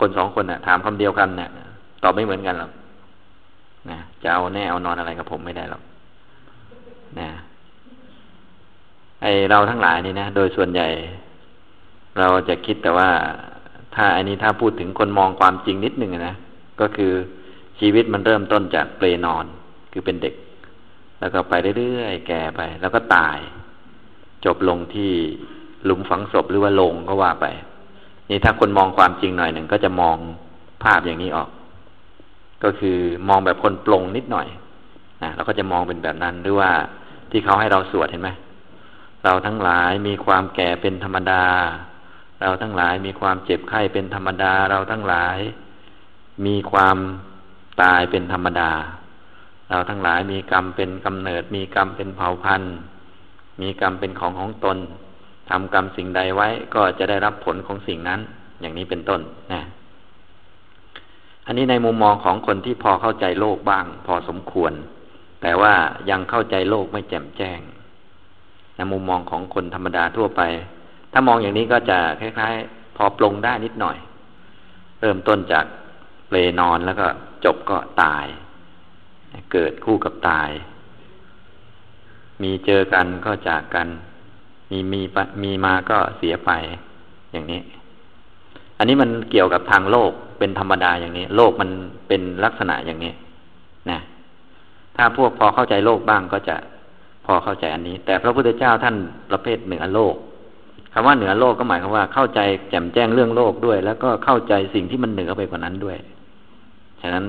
คนสองคนน่ะ ถามคำเดียวกันเนี่ยตอบไม่เหมือนกันหรอกนะจะเอาแน่เอานอนอะไรกับผมไม่ได้หรอกนะไอเราทั้งหลายนี่นะโดยส่วนใหญ่ เราจะคิดแต่ว่า ถ้าอันนี้ถ้าพูดถึงคนมองความจริงนิดหนึ่งนะก็คือชีวิตมันเริ่มต้นจากเปลนอน คือเป็นเด็ก แล้วก็ไปเรื่อยๆแก่ไป แล้วก็ตาย จบลงที่หลุมฝังศพหรือว่าโลงก็ว่าไป นี่ถ้าคนมองความจริงหน่อยหนึ่งก็จะมองภาพอย่างนี้ออก ก็คือมองแบบคนปลงนิดหน่อยนะเราก็จะมองเป็นแบบนั้นหรือว่าที่เขาให้เราสวดเห็นไหมเราทั้งหลายมีความแก่เป็นธรรมดา เราทั้งหลายมีความเจ็บไข้เป็นธรรมดา เราทั้งหลาย มีความตายเป็นธรรมดา เราทั้งหลายมีกรรมเป็นกำเนิด มีกรรมเป็นเผ่าพันธุ์ มีกรรมเป็นของของตน ทำกรรมสิ่งใดไว้ก็จะได้รับผลของสิ่งนั้น อย่างนี้เป็นต้นนะอันนี้ในมุมมองของคนที่พอเข้าใจโลกบ้าง พอสมควร แต่ว่ายังเข้าใจโลกไม่แจ่มแจ้งในมุมมองของคนธรรมดาทั่วไป ถ้ามองอย่างนี้ก็จะคล้ายๆ พอปลงได้นิดหน่อย เริ่มต้นจากเลนอนแล้วก็จบก็ตาย เกิดคู่กับตาย มีเจอกันก็จากกัน มีมีมีมาก็เสียไปอย่างนี้ อันนี้มันเกี่ยวกับทางโลกเป็นธรรมดาอย่างนี้ โลกมันเป็นลักษณะอย่างนี้นะถ้าพวกพอเข้าใจโลกบ้างก็จะพอเข้าใจอันนี้ แต่พระพุทธเจ้าท่านประเภทเหนือโลกคำว่าเหนือโลกก็หมายความว่าเข้าใจแจ่มแจ้งเรื่องโลกด้วย แล้วก็เข้าใจสิ่งที่มันเหนือไปกว่านั้นด้วย ฉะนั้น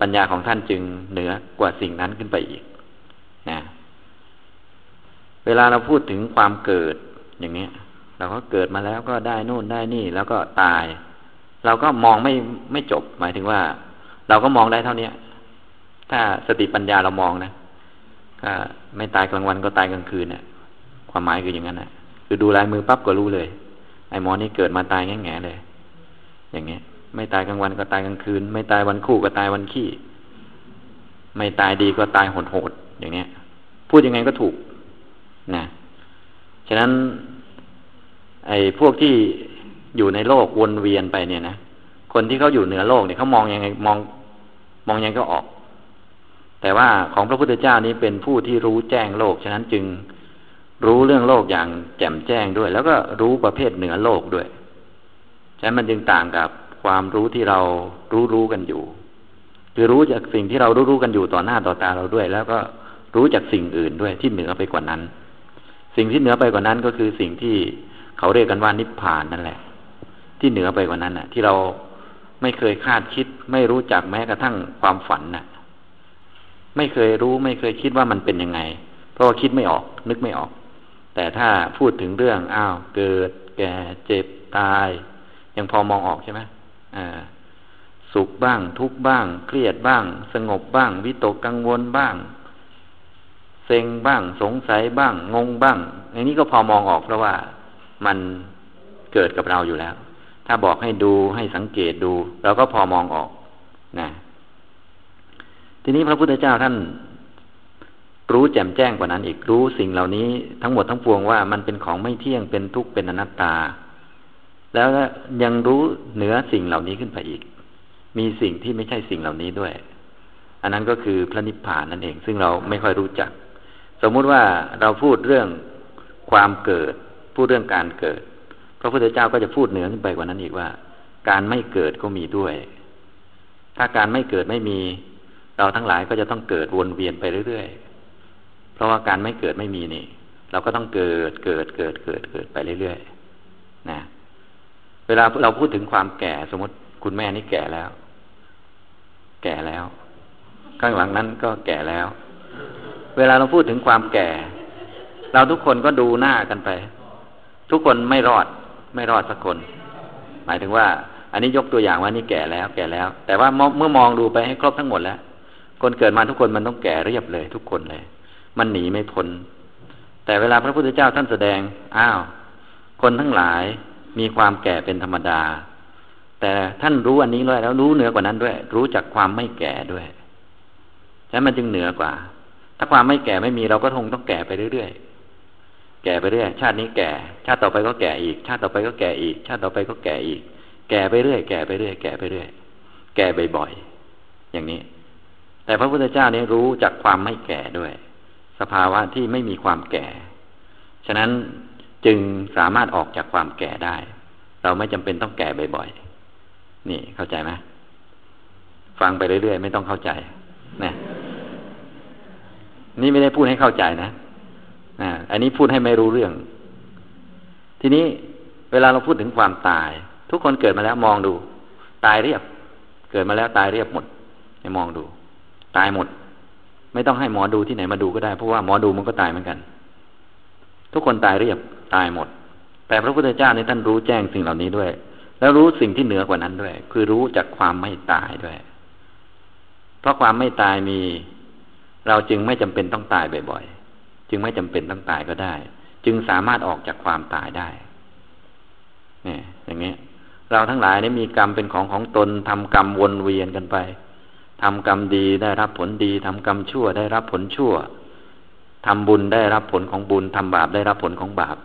ปัญญาของท่านจึงเหนือกว่าสิ่งนั้นขึ้นไปอีกนะ วลาเราพูดถึงความเกิดอย่างนี้เราก็เกิดมาแล้วก็ได้นู่นได้นี่แล้วก็ตาย เราก็มองไม่ไม่จบ หมายถึงว่า เราก็มองได้เท่านี้ถ้าสติปัญญาเรามองนะก็ไม่ตายกลางวันก็ตายกลางคืนเนี่ยความหมายคืออย่างนั้นนะคือดูลายมือปั๊บก็รู้เลย ไอ้หมอนี่เกิดมาตายแง่ๆเลย อย่างเงี้ย ไม่ตายกลางวันก็ตายกลางคืน ไม่ตายวันคู่ก็ตายวันขี้ ไม่ตายดีก็ตายโหดๆอย่างเงี้ย พูดยังไงก็ถูก นะฉะนั้น ไอ้พวกที่อยู่ในโลกวนเวียนไปเนี่ยนะคนที่เขาอยู่เหนือโลกเนี่ยเขามองยังไงมอง มองยังไงก็ออก แต่ว่าของพระพุทธเจ้านี้เป็นผู้ที่รู้แจ้งโลก ฉะนั้นจึงรู้เรื่องโลกอย่างแจ่มแจ้งด้วย แล้วก็รู้ประเภทเหนือโลกด้วยฉะนั้นมันจึงต่างกับความรู้ที่เรารู้รู้กันอยู่ คือรู้จากสิ่งที่เรารู้รู้กันอยู่ต่อหน้าต่อตาเราด้วย แล้วก็รู้จากสิ่งอื่นด้วยที่เหนือไปกว่านั้น สิ่งที่เหนือไปกว่านั้นก็คือสิ่งที่เขาเรียกกันว่านิพพานนั่นแหละ ที่เหนือไปกว่านั้นน่ะ ที่เราไม่เคยคาดคิด ไม่รู้จักแม้กระทั่งความฝันน่ะ ไม่เคยรู้ไม่เคยคิดว่ามันเป็นยังไง เพราะว่าคิดไม่ออก นึกไม่ออก แต่ถ้าพูดถึงเรื่องอ้าวเกิด แก่เจ็บตาย ยังพอมองออกใช่ไหมอ่าสุขบ้าง ทุกบ้าง เครียดบ้าง สงบบ้าง วิตกกังวลบ้าง เซ็งบ้าง สงสัยบ้าง งงบ้างอันนี้ก็พอมองออกเพราะว่ามันเกิดกับเราอยู่แล้ว ถ้าบอกให้ดูให้สังเกตดูเราก็พอมองออกนะทีนี้พระพุทธเจ้าท่านรู้แจ่มแจ้งกว่านั้นอีกรู้สิ่งเหล่านี้ทั้งหมดทั้งปวงว่ามันเป็นของไม่เที่ยงเป็นทุกข์เป็นอนัตตา แล้วยังรู้เหนือสิ่งเหล่านี้ขึ้นไปอีก มีสิ่งที่ไม่ใช่สิ่งเหล่านี้ด้วย อันนั้นก็คือพระนิพพานนั่นเอง ซึ่งเราไม่ค่อยรู้จัก สมมุติว่าเราพูดเรื่องความเกิด พูดเรื่องการเกิด พระพุทธเจ้าก็จะพูดเหนือขึ้นไปกว่านั้นอีกว่า การไม่เกิดก็มีด้วย ถ้าการไม่เกิดไม่มี เราทั้งหลายก็จะต้องเกิดวนเวียนไปเรื่อยๆราะว่าการไม่เกิดไม่มีนี่ เราก็ต้องเกิดเกิดเกิดเกิดเกิดไปเรื่อยๆนะเวลาเราพูดถึงความแก่สมมติคุณแม่นี่แก่แล้ว แก่แล้ว ข้างหลังนั้นก็แก่แล้ว เวลาเราพูดถึงความแก่ เราทุกคนก็ดูหน้ากันไป ทุกคนไม่รอด ไม่รอดสักคน หมายถึงว่า อันนี้ยกตัวอย่างว่านี่แก่แล้ว แก่แล้ว แต่ว่าเมื่อมองดูไปให้ครบทั้งหมดแล้ว คนเกิดมาทุกคนมันต้องแก่เรียบเลย ทุกคนเลย มันหนีไม่พ้นแต่เวลาพระพุทธเจ้าท่านแสดง อ้าว คนทั้งหลายมีความแก่เป็นธรรมดา แต่ท่านรู้อันนี้ด้วยแล้วรู้เหนือกว่านั้นด้วย รู้จักความไม่แก่ด้วยฉะนั้นมันจึงเหนือกว่า ถ้าความไม่แก่ไม่มีเราก็คงต้องแก่ไปเรื่อยๆ แก่ไปเรื่อย ชาตินี้แก่ ชาติต่อไปก็แก่อีก ชาติต่อไปก็แก่อีก ชาติต่อไปก็แก่อีก แก่ไปเรื่อย แก่ไปเรื่อย แก่ไปเรื่อย แก่บ่อยๆ อย่างนี้ แต่พระพุทธเจ้านี้รู้จักความไม่แก่ด้วย สภาวะที่ไม่มีความแก่ ฉะนั้นจึงสามารถออกจากความแก่ได้ เราไม่จำเป็นต้องแก่บ่อยๆ นี่เข้าใจไหมฟังไปเรื่อยๆ ไม่ต้องเข้าใจ นะ นี่ไม่ได้พูดให้เข้าใจนะอันนี้พูดให้ไม่รู้เรื่อง ทีนี้เวลาเราพูดถึงความตาย ทุกคนเกิดมาแล้วมองดู ตายเรียบ เกิดมาแล้วตายเรียบหมดให้มองดู ตายหมด ไม่ต้องให้หมอดูที่ไหนมาดูก็ได้เพราะว่าหมอดูมันก็ตายเหมือนกัน ทุกคนตายเรียบตายหมด แต่พระพุทธเจ้าในท่านรู้แจ้งสิ่งเหล่านี้ด้วย แล้วรู้สิ่งที่เหนือกว่านั้นด้วย คือรู้จากความไม่ตายด้วย เพราะความไม่ตายมี เราจึงไม่จำเป็นต้องตายบ่อยๆ จึงไม่จำเป็นต้องตายก็ได้ จึงสามารถออกจากความตายได้ เนี่ย อย่างเงี้ย เราทั้งหลายนี่มีกรรมเป็นของของตนทำกรรมวนเวียนกันไปทำกรรมดีได้รับผลดีทำกรรมชั่วได้รับผลชั่วทำบุญได้รับผลของบุญทำบาปได้รับผลของบาป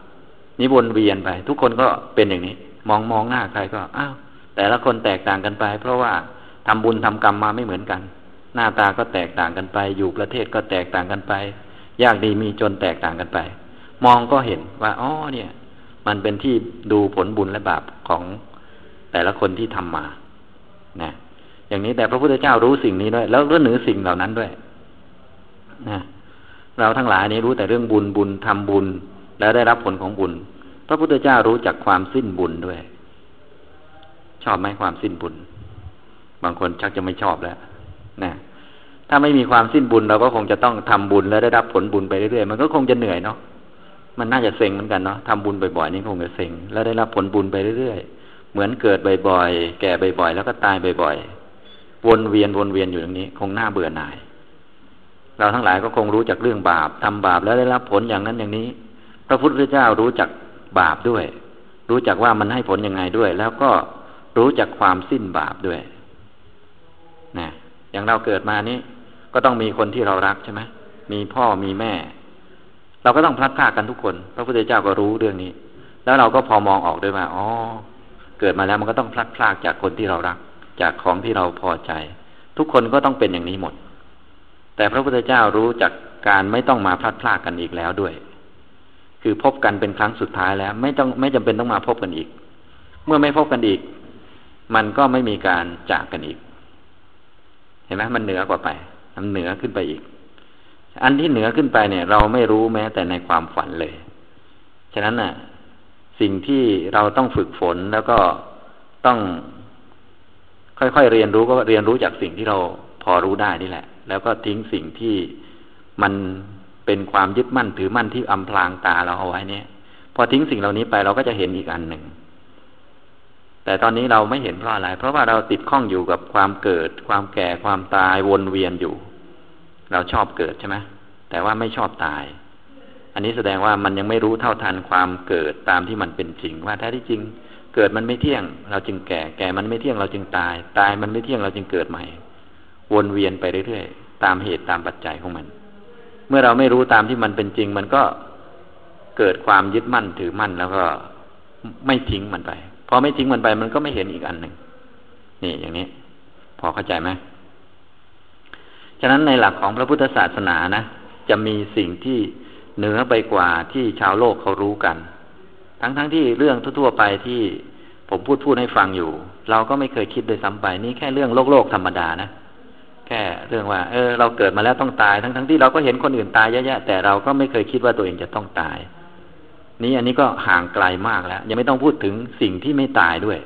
นี่วนเวียนไป ทุกคนก็เป็นอย่างนี้ มองมองหน้าใครก็ อ้าว แต่ละคนแตกต่างกันไป เพราะว่าทำบุญทำกรรมมาไม่เหมือนกัน หน้าตาก็แตกต่างกันไป อยู่ประเทศก็แตกต่างกันไป ยากดีมีจนแตกต่างกันไป มองก็เห็นว่าอ๋อเนี่ย มันเป็นที่ดูผลบุญและบาปของแต่ละคนที่ทำมานะอย่างนี้แต่พระพุทธเจ้ารู้สิ่งนี้ด้วย แล้วก็เหนือสิ่งเหล่านั้นด้วยนะเราทั้งหลายนี้รู้แต่เรื่องบุญบุญทำบุญ แล้วได้รับผลของบุญ พระพุทธเจ้ารู้จักความสิ้นบุญด้วย ชอบไหมความสิ้นบุญ บางคนชักจะไม่ชอบแล้วนะ ถ้าไม่มีความสิ้นบุญเราก็คงจะต้องทำบุญแล้วได้รับผลบุญไปเรื่อยๆมันก็คงจะเหนื่อยเนาะมันน่าจะเซ็งเหมือนกันเนาะทำบุญบ่อยๆนี่คงจะเซ็งแล้วได้รับผลบุญไปเรื่อยๆเหมือนเกิดบ่อยๆแก่บ่อยๆแล้วก็ตายบ่อยๆวนเวียนวนเวียนอยู่อย่างนี้ คงน่าเบื่อหน่าย เราทั้งหลายก็คงรู้จักเรื่องบาปทำบาปแล้วได้รับผลอย่างนั้นอย่างนี้ พระพุทธเจ้ารู้จักบาปด้วย รู้จักว่ามันให้ผลยังไงด้วย แล้วก็รู้จักความสิ้นบาปด้วยนะอย่างเราเกิดมานี้ ก็ต้องมีคนที่เรารักใช่ไหมมีพ่อมีแม่ เราก็ต้องพลัดพรากกันทุกคน พระพุทธเจ้าก็รู้เรื่องนี้ แล้วเราก็พอมองออกด้วยว่าอ๋อเกิดมาแล้วมันก็ต้องพลัดพรากจากคนที่เรารัก จากของที่เราพอใจ ทุกคนก็ต้องเป็นอย่างนี้หมด แต่พระพุทธเจ้ารู้จักการไม่ต้องมาพลัดพรากกันอีกแล้วด้วย คือพบกันเป็นครั้งสุดท้ายแล้ว ไม่ต้องไม่จำเป็นต้องมาพบกันอีก เมื่อไม่พบกันอีก มันก็ไม่มีการจากกันอีก เห็นไหมมันเหนือกว่าไป มันเหนือขึ้นไปอีก อันที่เหนือขึ้นไปเนี่ย เราไม่รู้แม้แต่ในความฝันเลย ฉะนั้นน่ะ สิ่งที่เราต้องฝึกฝนแล้วก็ต้อง ค่อยๆเรียนรู้ก็เรียนรู้จากสิ่งที่เราพอรู้ได้นี่แหละ แล้วก็ทิ้งสิ่งที่มันเป็นความยึดมั่นถือมั่นที่อำพรางตาเราเอาไว้เนี่ย พอทิ้งสิ่งเหล่านี้ไปเราก็จะเห็นอีกอันหนึ่ง แต่ตอนนี้เราไม่เห็นเพราะอะไร เพราะว่าเราติดข้องอยู่กับความเกิด ความแก่ความตายวนเวียนอยู่ เราชอบเกิดใช่ไหมแต่ว่าไม่ชอบตาย อันนี้แสดงว่ามันยังไม่รู้เท่าทันความเกิดตามที่มันเป็นจริง ว่าแท้ที่จริง เกิดมันไม่เที่ยง เราจึงแก่ แก่มันไม่เที่ยงเราจึงตาย ตายมันไม่เที่ยงเราจึงเกิดใหม่ วนเวียนไปเรื่อยๆตามเหตุตามปัจจัยของมัน เมื่อเราไม่รู้ตามที่มันเป็นจริง มันก็เกิดความยึดมั่นถือมั่นแล้วก็ไม่ทิ้งมันไป พอไม่ทิ้งมันไปมันก็ไม่เห็นอีกอันหนึ่งนี่อย่างนี้ พอเข้าใจไหมฉะนั้นในหลักของพระพุทธศาสนานะจะมีสิ่งที่เหนือไปกว่าที่ชาวโลกเขารู้กัน ทั้งๆทที่เรื่องทั่วๆไปที่ผมพูดพูดให้ฟังอยู่ เราก็ไม่เคยคิดโดยซ้ำไปนี่แค่เรื่องโลกโลกธรรมดานะแค่เรื่องว่า เออ เราเกิดมาแล้วต้องตาย ทั้งๆทที่เราก็เห็นคนอื่นตายเยอะๆแต่เราก็ไม่เคยคิดว่าตัวเองจะต้องตาย นี่อันนี้ก็ห่างไกลมากแล้ว ยังไม่ต้องพูดถึงสิ่งที่ไม่ตายด้วย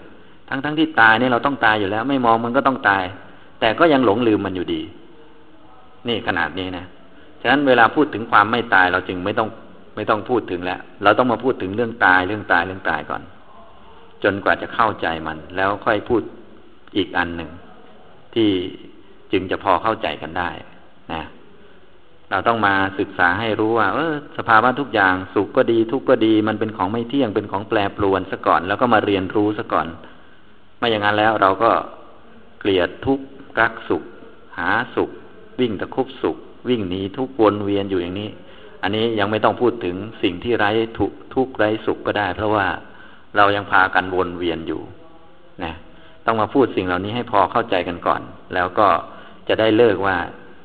ทั้งๆทที่ตายเนี่ยเราต้องตายอยู่แล้ว ไม่มองมันก็ต้องตาย แต่ก็ยังหลงลืมมันอยู่ดี นี่ขนาดนี้นะฉะนั้นเวลาพูดถึงความไม่ตายเราจึงไม่ต้องไม่ต้องพูดถึงแล้ว เราต้องมาพูดถึงเรื่องตายเรื่องตายเรื่องตายก่อน จนกว่าจะเข้าใจมัน แล้วค่อยพูดอีกอันหนึ่งที่จึงจะพอเข้าใจกันได้ นะ เราต้องมาศึกษาให้รู้ว่า เออ สภาวะทุกอย่างสุขก็ดี ทุกข์ก็ดี มันเป็นของไม่เที่ยงเป็นของแปรปรวนซะก่อน แล้วก็มาเรียนรู้ซะก่อน ไม่อย่างนั้นแล้วเราก็เกลียดทุกข์รักสุข หาสุข วิ่งตะคุบสุข วิ่งหนีทุกวนเวียนอยู่อย่างนี้ อันนี้ยังไม่ต้องพูดถึงสิ่งที่ไร้ทุกทุกไร้สุขก็ได้ เพราะว่าเรายังพากันวนเวียนอยู่นะต้องมาพูดสิ่งเหล่านี้ให้พอเข้าใจกันก่อน แล้วก็จะได้เลิกว่า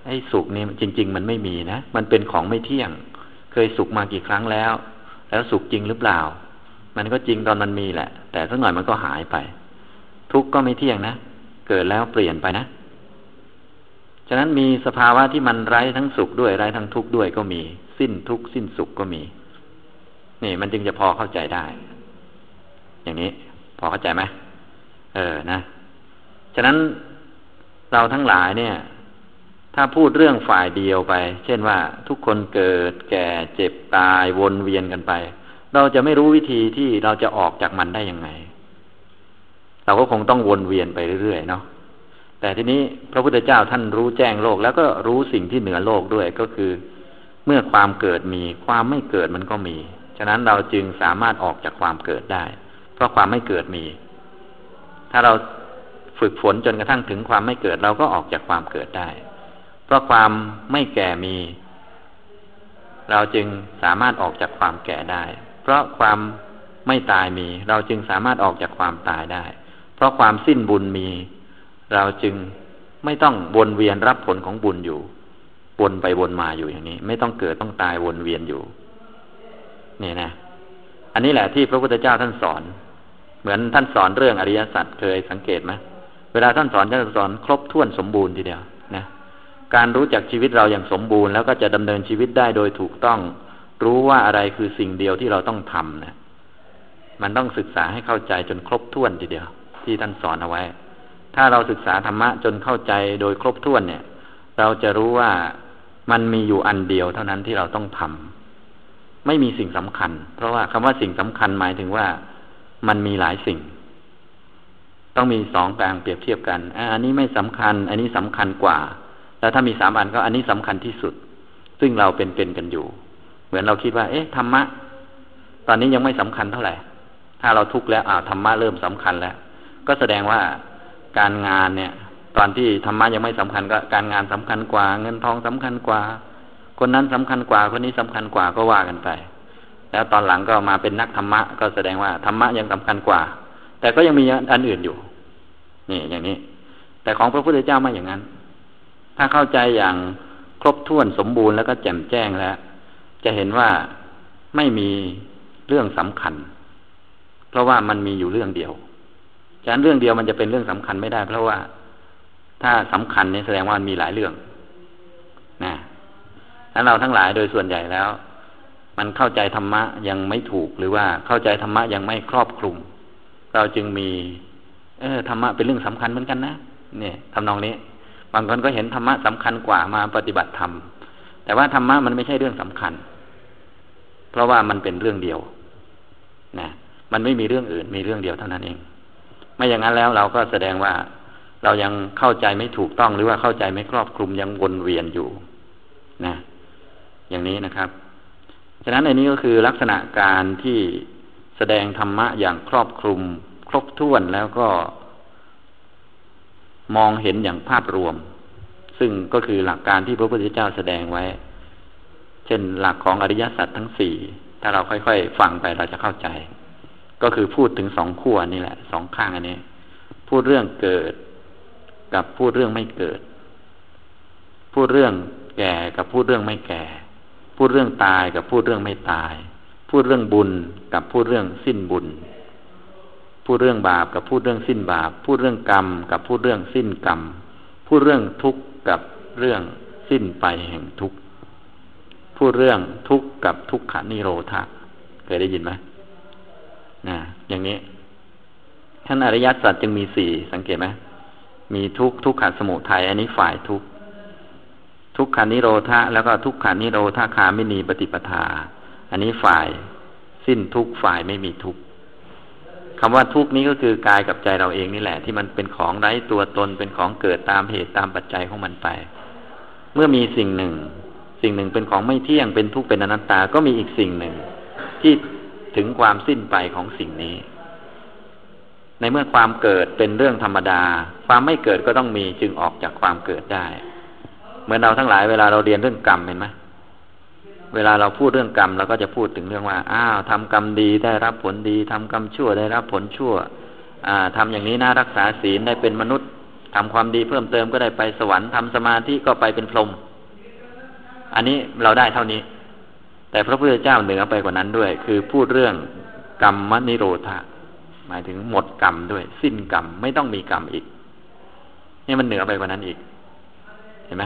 ไอ้สุขนี่จริง ๆ มันไม่มีนะ มันเป็นของไม่เที่ยง เคยสุขมากี่ครั้งแล้ว แล้วสุขจริงหรือเปล่า มันก็จริงตอนมันมีแหละ แต่สักหน่อยมันก็หายไป ทุกข์ก็ไม่เที่ยงนะ เกิดแล้วเปลี่ยนไปนะ ฉะนั้นมีสภาวะที่มันไร้ทั้งสุขด้วยไร้ทั้งทุกข์ด้วยก็มี สิ้นทุกข์สิ้นสุขก็มี นี่ มันจึงจะพอเข้าใจได้ อย่างนี้ พอเข้าใจไหมเออนะ ฉะนั้นเราทั้งหลายเนี่ย ถ้าพูดเรื่องฝ่ายเดียวไป เช่นว่าทุกคนเกิดแก่เจ็บตายวนเวียนกันไป เราจะไม่รู้วิธีที่เราจะออกจากมันได้ยังไง เราก็คงต้องวนเวียนไปเรื่อยๆเนาะแต่ทีนี้พระพุทธเจ้าท่านรู้แจ้งโลก แล้วก็รู้สิ่งที่เหนือโลกด้วยก็คือ เมื่อความเกิดมีความไม่เกิดมันก็มี ฉะนั้นเราจึงสามารถออกจากความเกิดได้ เพราะความไม่เกิดมี ถ้าเราฝึกฝนจนกระทั่งถึงความไม่เกิดเราก็ออกจากความเกิดได้ เพราะความไม่แก่มี เราจึงสามารถออกจากความแก่ได้ เพราะความไม่ตายมี เราจึงสามารถออกจากความตายได้ เพราะความสิ้นบุญมี เราจึงไม่ต้องวนเวียนรับผลของบุญอยู่วนไปวนมาอยู่อย่างนี้ ไม่ต้องเกิดต้องตายวนเวียนอยู่ นี่นะ อันนี้แหละที่พระพุทธเจ้าท่านสอน เหมือนท่านสอนเรื่องอริยสัจเคยสังเกตไหมเวลาท่านสอนท่านสอนครบถ้วนสมบูรณ์ทีเดียว การรู้จักชีวิตเราอย่างสมบูรณ์แล้วก็จะดำเนินชีวิตได้โดยถูกต้อง รู้ว่าอะไรคือสิ่งเดียวที่เราต้องทำนะมันต้องศึกษาให้เข้าใจจนครบถ้วนทีเดียว ที่ท่านสอนเอาไว้ ถ้าเราศึกษาธรรมะจนเข้าใจโดยครบถ้วนเนี่ย เราจะรู้ว่ามันมีอยู่อันเดียวเท่านั้นที่เราต้องทำไม่มีสิ่งสำคัญ เพราะว่าคำว่าสิ่งสำคัญหมายถึงว่ามันมีหลายสิ่ง ต้องมีสองกลางเปรียบเทียบกันอันนี้ไม่สำคัญ อันนี้สำคัญกว่า แล้วถ้ามีสามอันก็อันนี้สำคัญที่สุด ซึ่งเราเป็นเป็นกันอยู่ เหมือนเราคิดว่า เอ๊ะธรรมะ ตอนนี้ยังไม่สำคัญเท่าไหร่ ถ้าเราทุกข์แล้วอ่าธรรมะเริ่มสำคัญแล้ว ก็แสดงว่าการงานเนี่ย ตอนที่ธรรมะยังไม่สำคัญก็การงานสำคัญกว่า เงินทองสำคัญกว่า คนนั้นสำคัญกว่า คนนี้สำคัญกว่าก็ว่ากันไป แล้วตอนหลังก็มาเป็นนักธรรมะ ก็แสดงว่าธรรมะยังสำคัญกว่า แต่ก็ยังมีอันอื่นอยู่ นี่อย่างนี้ แต่ของพระพุทธเจ้าไม่อย่างนั้น ถ้าเข้าใจอย่างครบถ้วนสมบูรณ์แล้วก็แจ่มแจ้งแล้ว จะเห็นว่าไม่มีเรื่องสำคัญ เพราะว่ามันมีอยู่เรื่องเดียวฉะนั้นเรื่องเดียวมันจะเป็นเรื่องสำคัญไม่ได้ เพราะว่าถ้าสำคัญนี่แสดงว่ามันมีหลายเรื่องนะถ้าเราทั้งหลายโดยส่วนใหญ่แล้ว มันเข้าใจธรรมะยังไม่ถูกหรือว่าเข้าใจธรรมะยังไม่ครอบคลุม เราจึงมี เออธรรมะเป็นเรื่องสำคัญเหมือนกันนะเนี่ยทำนองนี้ บางคนก็เห็นธรรมะสำคัญกว่ามาปฏิบัติธรรม แต่ว่าธรรมะมันไม่ใช่เรื่องสำคัญ เพราะว่ามันเป็นเรื่องเดียวนะมันไม่มีเรื่องอื่นมีเรื่องเดียวเท่านั้นเอง ไม่อย่างนั้นแล้วเราก็แสดงว่าเรายังเข้าใจไม่ถูกต้องหรือว่าเข้าใจไม่ครอบคลุมยังวนเวียนอยู่นะ อย่างนี้นะครับ ฉะนั้นอันนี้ก็คือลักษณะการที่แสดงธรรมะอย่างครอบคลุม ครบถ้วนแล้วก็ มองเห็นอย่างภาพรวม ซึ่งก็คือหลักการที่พระพุทธเจ้าแสดงไว้ เช่นหลักของอริยสัจทั้งสี่ถ้าเราค่อยๆ ฟังไปเราจะเข้าใจ ก็คือพูดถึงสองขั้วนี่แหละสองข้างอันนี้ พูดเรื่องเกิด กับพูดเรื่องไม่เกิด พูดเรื่องแก่กับพูดเรื่องไม่แก่ พูดเรื่องตายกับพูดเรื่องไม่ตาย พูดเรื่องบุญกับพูดเรื่องสิ้นบุญ พูดเรื่องบาปกับพูดเรื่องสิ้นบาป พูดเรื่องกรรม กับพูดเรื่องสิ้นกรรม พูดเรื่องทุกข์กับเรื่องสิ้นไปแห่งทุกข์ พูดเรื่องทุกข์กับทุกขานิโรธาเคยได้ยินไหมนะอย่างนี้ท่านอริยสัจจึงมีสี่สังเกตไหมมีทุกทุกขัสมุทัยอันนี้ฝ่ายทุกทุกขานิโรธาแล้วก็ทุกขานิโรธาคาไม่มีปฏิปทา อันนี้ฝ่ายสิ้นทุกฝ่ายไม่มีทุก คำว่าทุกนี้ก็คือกายกับใจเราเองนี่แหละ ที่มันเป็นของไร้ตัวตนเป็นของเกิดตามเหตุตามปัจจัยของมันไป เมื่อมีสิ่งหนึ่ง สิ่งหนึ่งเป็นของไม่เที่ยงเป็นทุกข์เป็นอนัตตาก็มีอีกสิ่งหนึ่ง ที่ถึงความสิ้นไปของสิ่งนี้ ในเมื่อความเกิดเป็นเรื่องธรรมดา ความไม่เกิดก็ต้องมีจึงออกจากความเกิดได้ เหมือนเราทั้งหลายเวลาเราเรียนเรื่องกรรมเห็นไหม เวลาเราพูดเรื่องกรรมเราก็จะพูดถึงเรื่องว่า อ้าวทำกรรมดีได้รับผลดีทำกรรมชั่วได้รับผลชั่วอ่าทำอย่างนี้นะรักษาศีลได้เป็นมนุษย์ทำความดีเพิ่มเติมก็ได้ไปสวรรค์ทำสมาธิก็ไปเป็นพรหมอันนี้เราได้เท่านี้ แต่พระพุทธเจ้าเหนือไปกว่านั้นด้วย คือพูดเรื่องกรรมมนิโรธาหมายถึงหมดกรรมด้วย สิ้นกรรมไม่ต้องมีกรรมอีก นี่มันเหนือไปกว่านั้นอีก เห็นไหม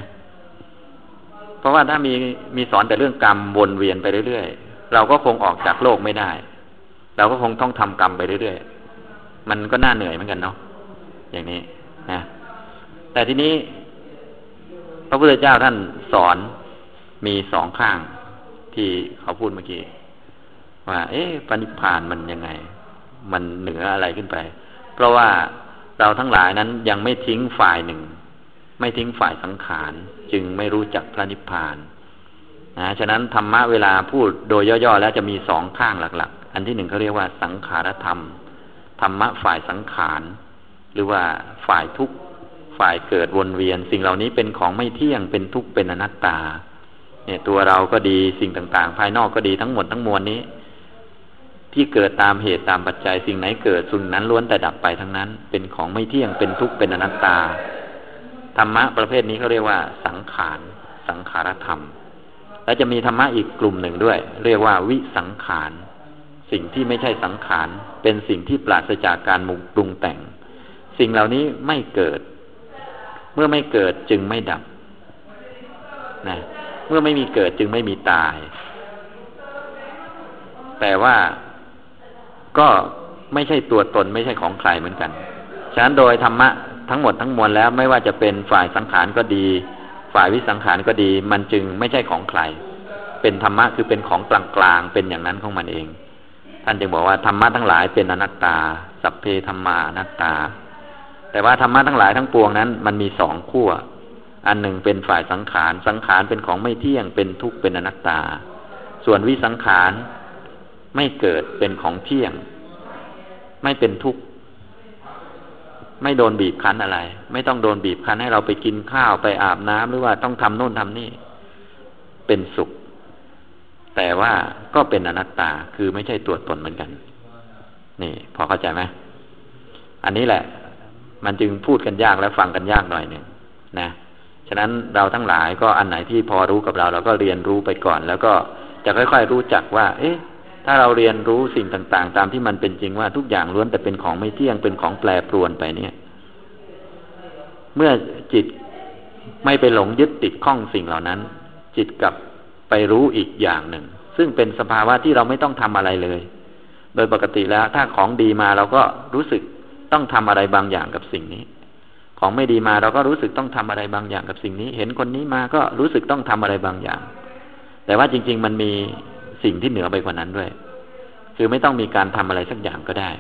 เพราะว่าถ้ามีมีสอนแต่เรื่องกรรมวนเวียนไปเรื่อยๆ เราก็คงออกจากโลกไม่ได้ เราก็คงต้องทำกรรมไปเรื่อยๆ มันก็น่าเหนื่อยเหมือนกันเนาะอย่างนี้นะแต่ทีนี้ พระพุทธเจ้าท่านสอนมีสองข้างที่เขาพูดเมื่อกี้ว่า เอ๊ะปณิพานมันยังไง มันเหนืออะไรขึ้นไป เพราะว่าเราทั้งหลายนั้นยังไม่ทิ้งฝ่ายหนึ่ง ไม่ทิ้งฝ่ายสังขาร จึงไม่รู้จักพระนิพพานนะฉะนั้นธรรมะเวลาพูดโดยย่อๆแล้วจะมีสองข้างหลัก ๆ อันที่หนึ่งเขาเรียกว่าสังขารธรรม ธรรมะฝ่ายสังขาร หรือว่าฝ่ายทุกข์ฝ่ายเกิดวนเวียน สิ่งเหล่านี้เป็นของไม่เที่ยงเป็นทุกข์เป็นอนัตตา เนี่ยตัวเราก็ดีสิ่งต่างๆ ภายนอกก็ดีทั้งหมดทั้งมวลนี้ ที่เกิดตามเหตุตามปัจจัยสิ่งไหนเกิดสิ่งนั้นล้วนแต่ดับไปทั้งนั้น เป็นของไม่เที่ยงเป็นทุกข์เป็นอนัตตา ธรรมะประเภทนี้เขาเรียกว่า สังขารสังขารธรรม และจะมีธรรมะอีกกลุ่มหนึ่งด้วย เรียกว่าวิสังขารสิ่งที่ไม่ใช่สังขารเป็นสิ่งที่ปราศจากการมุงปรุงแต่ง สิ่งเหล่านี้ไม่เกิด เมื่อไม่เกิดจึงไม่ดับนะเมื่อไม่มีเกิดจึงไม่มีตาย แต่ว่าก็ไม่ใช่ตัวตนไม่ใช่ของใครเหมือนกัน ฉะนั้นโดยธรรมะ ทั้งหมดทั้งมวลแล้วไม่ว่าจะเป็นฝ่ายสังขารก็ดี ฝ่ายวิสังขารก็ดี มันจึงไม่ใช่ของใคร เป็นธรรมะคือเป็นของกลางๆเป็นอย่างนั้นของมันเอง ท่านจึงบอกว่าธรรมะทั้งหลายเป็นอนัตตา สัพเพธรรมานัตตา แต่ว่าธรรมะทั้งหลายทั้งปวงนั้น มันมีสองขั้วอันหนึ่งเป็นฝ่ายสังขาร สังขารเป็นของไม่เที่ยงเป็นทุกข์เป็นอนัตตา ส่วนวิสังขารไม่เกิดเป็นของเที่ยง ไม่เป็นทุกข์ ไม่โดนบีบคั้นอะไร ไม่ต้องโดนบีบคั้นให้เราไปกินข้าวไปอาบน้ำหรือว่าต้องทำโน่นทำนี่ เป็นสุข แต่ว่าก็เป็นอนัตตาคือไม่ใช่ตัวตนเหมือนกัน นี่ พอเข้าใจไหมอันนี้แหละ มันจึงพูดกันยากและฟังกันยากหน่อยหนึ่งนะฉะนั้นเราทั้งหลายก็อันไหนที่พอรู้กับเรา เราก็เรียนรู้ไปก่อน แล้วก็จะค่อย ๆ รู้จักว่า เอ๊ะ ถ้าเราเรียนรู้สิ่งต่าง ๆ ตามที่มันเป็นจริงว่าทุกอย่างล้วนแต่เป็นของไม่เที่ยงเป็นของแปรปรวนไปเนี่ย เมื่อจิตไม่ไปหลงยึดติดข้องสิ่งเหล่านั้น จิตกับไปรู้อีกอย่างหนึ่ง ซึ่งเป็นสภาวะที่เราไม่ต้องทำอะไรเลย โดยปกติแล้ว ถ้าของดีมาเราก็รู้สึกต้องทำอะไรบางอย่างกับสิ่งนี้ ของไม่ดีมาเราก็รู้สึกต้องทำอะไรบางอย่างกับสิ่งนี้ เห็นคนนี้มาก็รู้สึกต้องทำอะไรบางอย่าง แต่ว่าจริง ๆ มันมี สิ่งที่เหนือไปกว่านั้นด้วย คือไม่ต้องมีการทำอะไรสักอย่างก็ได้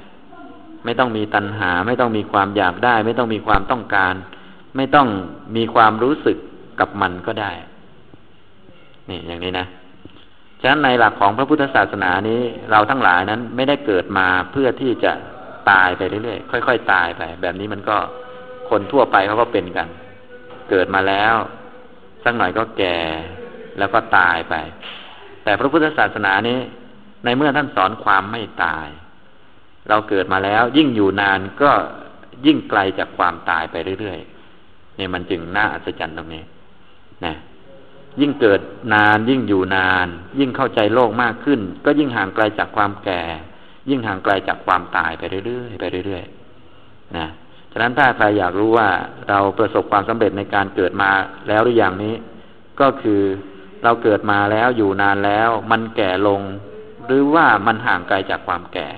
ไม่ต้องมีตัณหา ไม่ต้องมีความอยากได้ ไม่ต้องมีความต้องการ ไม่ต้องมีความรู้สึกกับมันก็ได้ นี่อย่างนี้นะฉะนั้นในหลักของพระพุทธศาสนานี้ เราทั้งหลายนั้นไม่ได้เกิดมาเพื่อที่จะตายไปเรื่อยๆค่อยๆตายไป แบบนี้มันก็คนทั่วไปเขาก็เป็นกัน เกิดมาแล้ว สักหน่อยก็แก่แล้วก็ตายไป แต่พระพุทธศาสนานี้ ในเมื่อท่านสอนความไม่ตาย เราเกิดมาแล้ว ยิ่งอยู่นานก็ยิ่งไกลจากความตายไปเรื่อยๆเนี่ยมันจึงน่าอัศจรรย์ตรงนี้นะยิ่งเกิดนานยิ่งอยู่นาน ยิ่งเข้าใจโลกมากขึ้น ก็ยิ่งห่างไกลจากความแก่ ยิ่งห่างไกลจากความตายไปเรื่อยๆไปเรื่อยๆนะฉะนั้นถ้าใครอยากรู้ว่าเราประสบความสำเร็จในการเกิดมาแล้วหรืออย่างนี้ ก็คือ เราเกิดมาแล้วอยู่นานแล้ว มันแก่ลง หรือว่ามันห่างไกลจากความแก่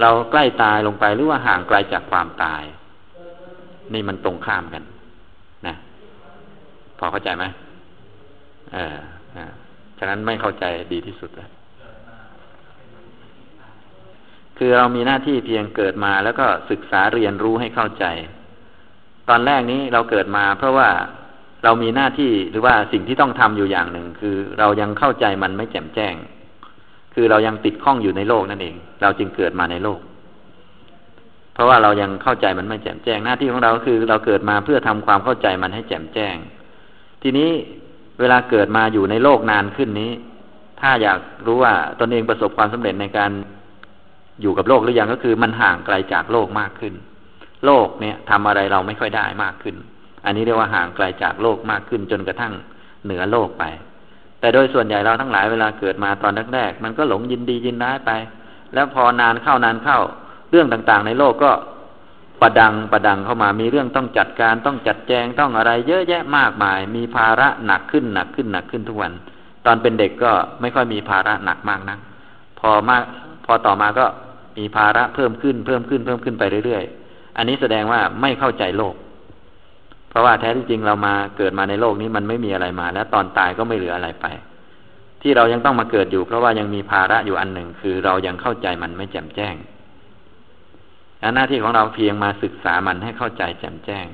เราใกล้ตายลงไปหรือว่าห่างไกลจากความตาย นี่มันตรงข้ามกัน นะพอเข้าใจไหมเออฉะนั้นไม่เข้าใจดีที่สุดเลยคือเรามีหน้าที่เพียงเกิดมาแล้วก็ศึกษาเรียนรู้ให้เข้าใจ ตอนแรกนี้เราเกิดมาเพราะว่า เรามีหน้าที่หรือว่าสิ่งที่ต้องทำอยู่อย่างหนึ่ง คือเรายังเข้าใจมันไม่แจ่มแจ้ง คือเรายังติดข้องอยู่ในโลกนั่นเอง เราจึงเกิดมาในโลก เพราะว่าเรายังเข้าใจมันไม่แจ่มแจ้ง หน้าที่ของเราคือเราเกิดมาเพื่อทำความเข้าใจมันให้แจ่มแจ้ง ทีนี้เวลาเกิดมาอยู่ในโลกนานขึ้นนี้ ถ้าอยากรู้ว่าตนเองประสบความสำเร็จในการอยู่กับโลกหรือยังก็คือมันห่างไกลจากโลกมากขึ้น โลกเนี่ยทำอะไรเราไม่ค่อยได้มากขึ้น อันนี้เรียกว่าห่างไกลจากโลกมากขึ้นจนกระทั่งเหนือโลกไป แต่โดยส่วนใหญ่เราทั้งหลายเวลาเกิดมาตอนแรกๆมันก็หลงยินดียินร้ายไป แล้วพอนานเข้านานเข้าเรื่องต่างๆ ในโลกก็ประดังประดังเข้ามามีเรื่องต้องจัดการต้องจัดแจงต้องอะไร เยอะแยะมากมาย มีภาระหนักขึ้นหนักขึ้นหนักขึ้นทุกวัน ตอนเป็นเด็กก็ไม่ค่อยมีภาระหนักมากนักพอมากพอต่อมาก็มีภาระเพิ่มขึ้นเพิ่มขึ้นเพิ่มขึ้นไปเรื่อยๆ อันนี้แสดงว่าไม่เข้าใจโลก เพราะว่าแท้ที่จริงเรามาเกิดมาในโลกนี้มันไม่มีอะไรมา แล้วตอนตายก็ไม่เหลืออะไรไป ที่เรายังต้องมาเกิดอยู่ เพราะว่ายังมีภาระอยู่อันหนึ่ง คือเรายังเข้าใจมันไม่แจ่มแจ้งหน้าที่ของเราเพียงมาศึกษามันให้เข้าใจแจ่มแจ้ง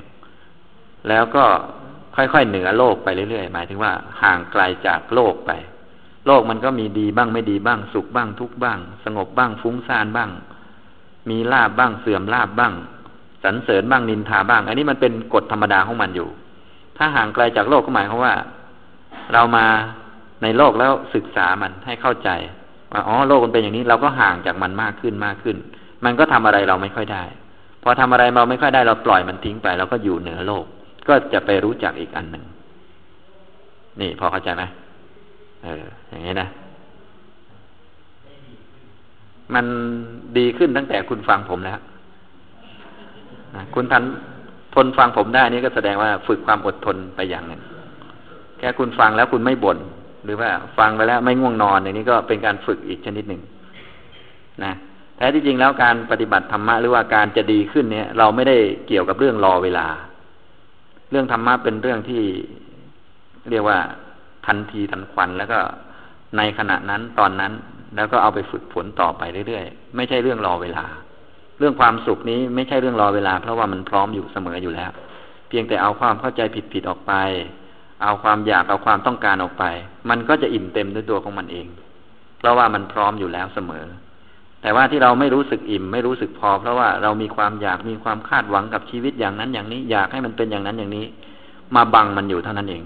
แล้วก็ค่อยๆเหนือโลกไปเรื่อยๆหมายถึงว่าห่างไกลจากโลกไป โลกมันก็มีดีบ้างไม่ดีบ้าง สุขบ้างทุกบ้าง สงบบ้างฟุ้งซ่านบ้าง มีลาบบ้างเสื่อมลาบบ้าง สรรเสริญบ้างนินทาบ้าง อันนี้มันเป็นกฎธรรมดาของมันอยู่ ถ้าห่างไกลจากโลกก็หมายความว่า เรามาในโลกแล้วศึกษามันให้เข้าใจว่าอ๋อโลกมันเป็นอย่างนี้ เราก็ห่างจากมันมากขึ้นมากขึ้น มันก็ทำอะไรเราไม่ค่อยได้พอทำอะไรเราไม่ค่อยได้เราปล่อยมันทิ้งไป เราก็อยู่เหนือโลก ก็จะไปรู้จักอีกอันหนึ่งนี่พอเข้าใจไหมเออ อย่างนี้นะมันดีขึ้นตั้งแต่คุณฟังผมแล้ว คุณทันทนฟังผมได้นี่ก็แสดงว่าฝึกความอดทนไปอย่างหนึ่งแค่คุณฟังแล้วคุณไม่บน่นหรือว่าฟังไปแล้วไม่ง่วงนอนอย่างนี้ก็เป็นการฝึกอีกชนิดหนึ่งนะแท้ที่จริงแล้วการปฏิบัติธรรมะหรือว่าการจะดีขึ้นเนี่ย เราไม่ได้เกี่ยวกับเรื่องรอเวลา เรื่องธรรมะเป็นเรื่องที่เรียกว่าทันทีทันควันแล้วก็ในขณะนั้นตอนนั้นแล้วก็เอาไปฝึกฝนต่อไปเรื่อยๆ ไม่ใช่เรื่องรอเวลา เรื่องความสุขนี้ไม่ใช่เรื่องรอเวลา เพราะว่ามันพร้อมอยู่เสมออยู่แล้ว เพียงแต่เอาความเข้าใจผิดๆออกไป เอาความอยากเอาความต้องการออกไป มันก็จะอิ่มเต็มด้วยตัวของมันเอง เพราะว่ามันพร้อมอยู่แล้วเสมอ แต่ว่าที่เราไม่รู้สึกอิ่ม ไม่รู้สึกพอ เพราะว่าเรามีความอยากมีความคาดหวังกับชีวิตอย่างนั้นอย่างนี้ อยากให้มันเป็นอย่างนั้นอย่างนี้ มาบังมันอยู่เท่านั้นเอง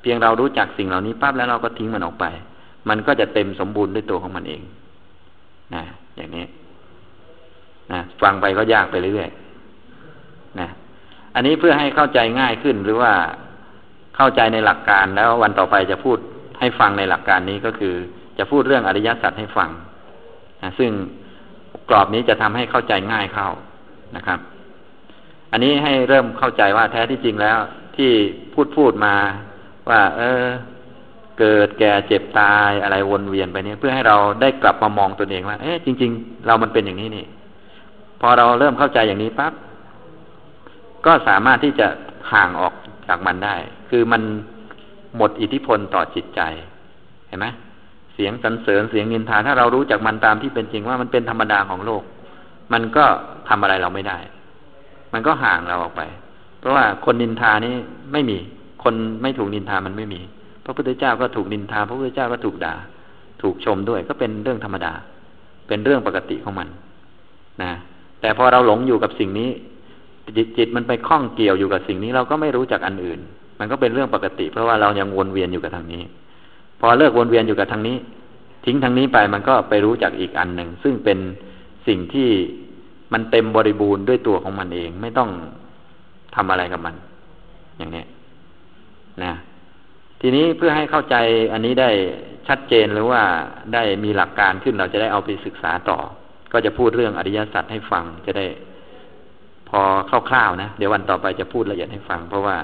เพียงเรารู้จักสิ่งเหล่านี้ปั๊บแล้วเราก็ทิ้งมันออกไป มันก็จะเต็มสมบูรณ์ด้วยตัวของมันเองนะอย่างนี้ นะฟังไปก็ยากไปเรื่อยๆนะอันนี้เพื่อให้เข้าใจง่ายขึ้นหรือว่าเข้าใจในหลักการแล้ววันต่อไปจะพูดให้ฟังในหลักการนี้ก็คือ จะพูดเรื่องอริยสัจให้ฟังนะซึ่งกรอบนี้จะทำให้เข้าใจง่ายเข้านะครับ อันนี้ให้เริ่มเข้าใจว่าแท้ที่จริงแล้ว ที่พูดพูดมาว่า เออ เกิดแก่เจ็บตายอะไรวนเวียนไปเนี่ยเพื่อให้เราได้กลับมามองตัวเองว่า เอ๊ะจริง ๆ เรามันเป็นอย่างนี้นี่ พอเราเริ่มเข้าใจอย่างนี้ปั๊บก็สามารถที่จะห่างออกจากมันได้ คือมันหมดอิทธิพลต่อจิตใจ เห็นไหมเสียงสรรเสริญเสียงนินทาถ้าเรารู้จักมันตามที่เป็นจริงว่ามันเป็นธรรมดาของโลก มันก็ทำอะไรเราไม่ได้ มันก็ห่างเราออกไป เพราะว่าคนนินทานี้ไม่มี คนไม่ถูกนินทามันไม่มี พระพุทธเจ้าก็ถูกนินทา พระพุทธเจ้าก็ถูกด่า ถูกชมด้วย ก็เป็นเรื่องธรรมดา เป็นเรื่องปกติของมัน นะ แต่พอเราหลงอยู่กับสิ่งนี้จิตจิตมันไปคล้องเกี่ยวอยู่กับสิ่งนี้เราก็ไม่รู้จักอันอื่น มันก็เป็นเรื่องปกติ เพราะว่าเรายังวนเวียนอยู่กับทางนี้ พอเลิกวนเวียนอยู่กับทางนี้ ทิ้งทางนี้ไปมันก็ไปรู้จักอีกอันหนึ่งซึ่งเป็นสิ่งที่มันเต็มบริบูรณ์ด้วยตัวของมันเอง ไม่ต้องทำอะไรกับมัน อย่างนี้นะทีนี้เพื่อให้เข้าใจอันนี้ได้ชัดเจนหรือว่าได้มีหลักการขึ้นเราจะได้เอาไปศึกษาต่อ ก็จะพูดเรื่องอริยสัจให้ฟังจะได้ พอคร่าวๆนะ เดี๋ยววันต่อไปจะพูดละเอียดให้ฟัง เพราะว่า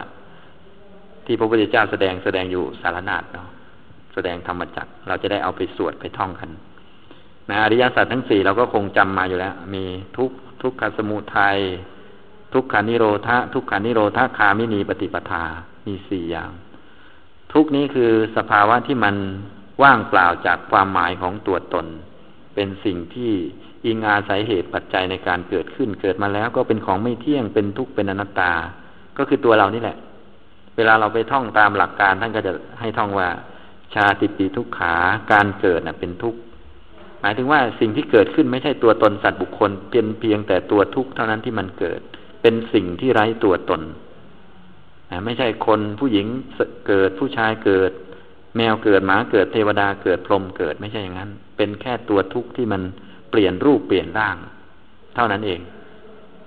ที่พระพุทธเจ้าแสดงแสดงอยู่สารนาฏเนาะแสดงธรรมจักเราจะได้เอาไปสวดไปท่องกันนะอริยสัจทั้งสี่เราก็คงจำมาอยู่แล้ว มีทุกทุกขสมุทัยทุกขานิโรธาทุกขานิโรธาคามินีปฏิปทา มีสี่อย่าง ทุกนี้คือสภาวะที่มันว่างเปล่าจากความหมายของตัวตน เป็นสิ่งที่ อิงอาศัยเหตุปัจจัยในการเกิดขึ้นเกิดมาแล้วก็เป็นของไม่เที่ยงเป็นทุกข์เป็นอนัตตา ก็คือตัวเรานี่แหละ เวลาเราไปท่องตามหลักการท่านก็จะให้ท่องว่า ชาติปีทุกขาการเกิดน่ะเป็นทุกข์หมายถึงว่าสิ่งที่เกิดขึ้นไม่ใช่ตัวตนสัตว์บุคคลเพียงเพียงแต่ตัวทุกข์เท่านั้นที่มันเกิด เป็นสิ่งที่ไร้ตัวตนไม่ใช่คนผู้หญิงเกิดผู้ชายเกิด แมวเกิดหมาเกิดเทวดาเกิดพรหมเกิดไม่ใช่อย่างนั้น เป็นแค่ตัวทุกข์ที่มัน เปลี่ยนรูปเปลี่ยนร่าง เท่านั้นเอง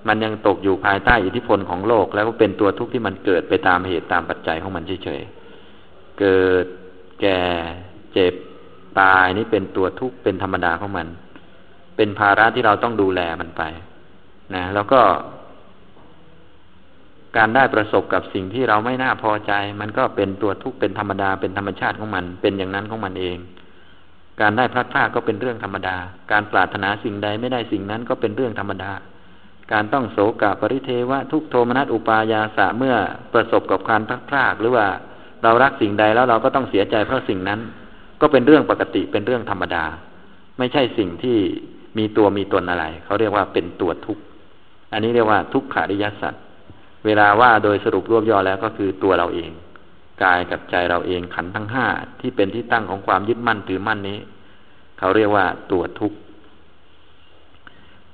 มันยังตกอยู่ภายใต้อิทธิพลของโลก แล้วก็เป็นตัวทุกข์ที่มันเกิดไปตามเหตุตามปัจจัยของมันเฉยๆเกิดแก่เจ็บตายนี่เป็นตัวทุกข์เป็นธรรมดาของมัน เป็นภาระที่เราต้องดูแลมันไป นะ แล้วก็การได้ประสบกับสิ่งที่เราไม่น่าพอใจ มันก็เป็นตัวทุกข์เป็นธรรมดาเป็นธรรมชาติของมัน เป็นอย่างนั้นของมันเอง การได้พลัดพรากก็เป็นเรื่องธรรมดา การปรารถนาสิ่งใดไม่ได้สิ่งนั้นก็เป็นเรื่องธรรมดา การต้องโศกปริเทวะทุกโทมนัสอุปายาสะเมื่อประสบกับการพลัดพรากหรือว่าเรารักสิ่งใดแล้วเราก็ต้องเสียใจเพราะสิ่งนั้น ก็เป็นเรื่องปกติเป็นเรื่องธรรมดา ไม่ใช่สิ่งที่มีตัวมีตนอะไร เขาเรียกว่าเป็นตัวทุกข์อันนี้เรียกว่าทุกขาริยสัจเวลาว่าโดยสรุปรวบย่อแล้วก็คือตัวเราเอง กายกับใจเราเองขันทั้งห้าที่เป็นที่ตั้งของความยึดมั่นถือมั่นนี้ เขาเรียกว่าตัวทุกข์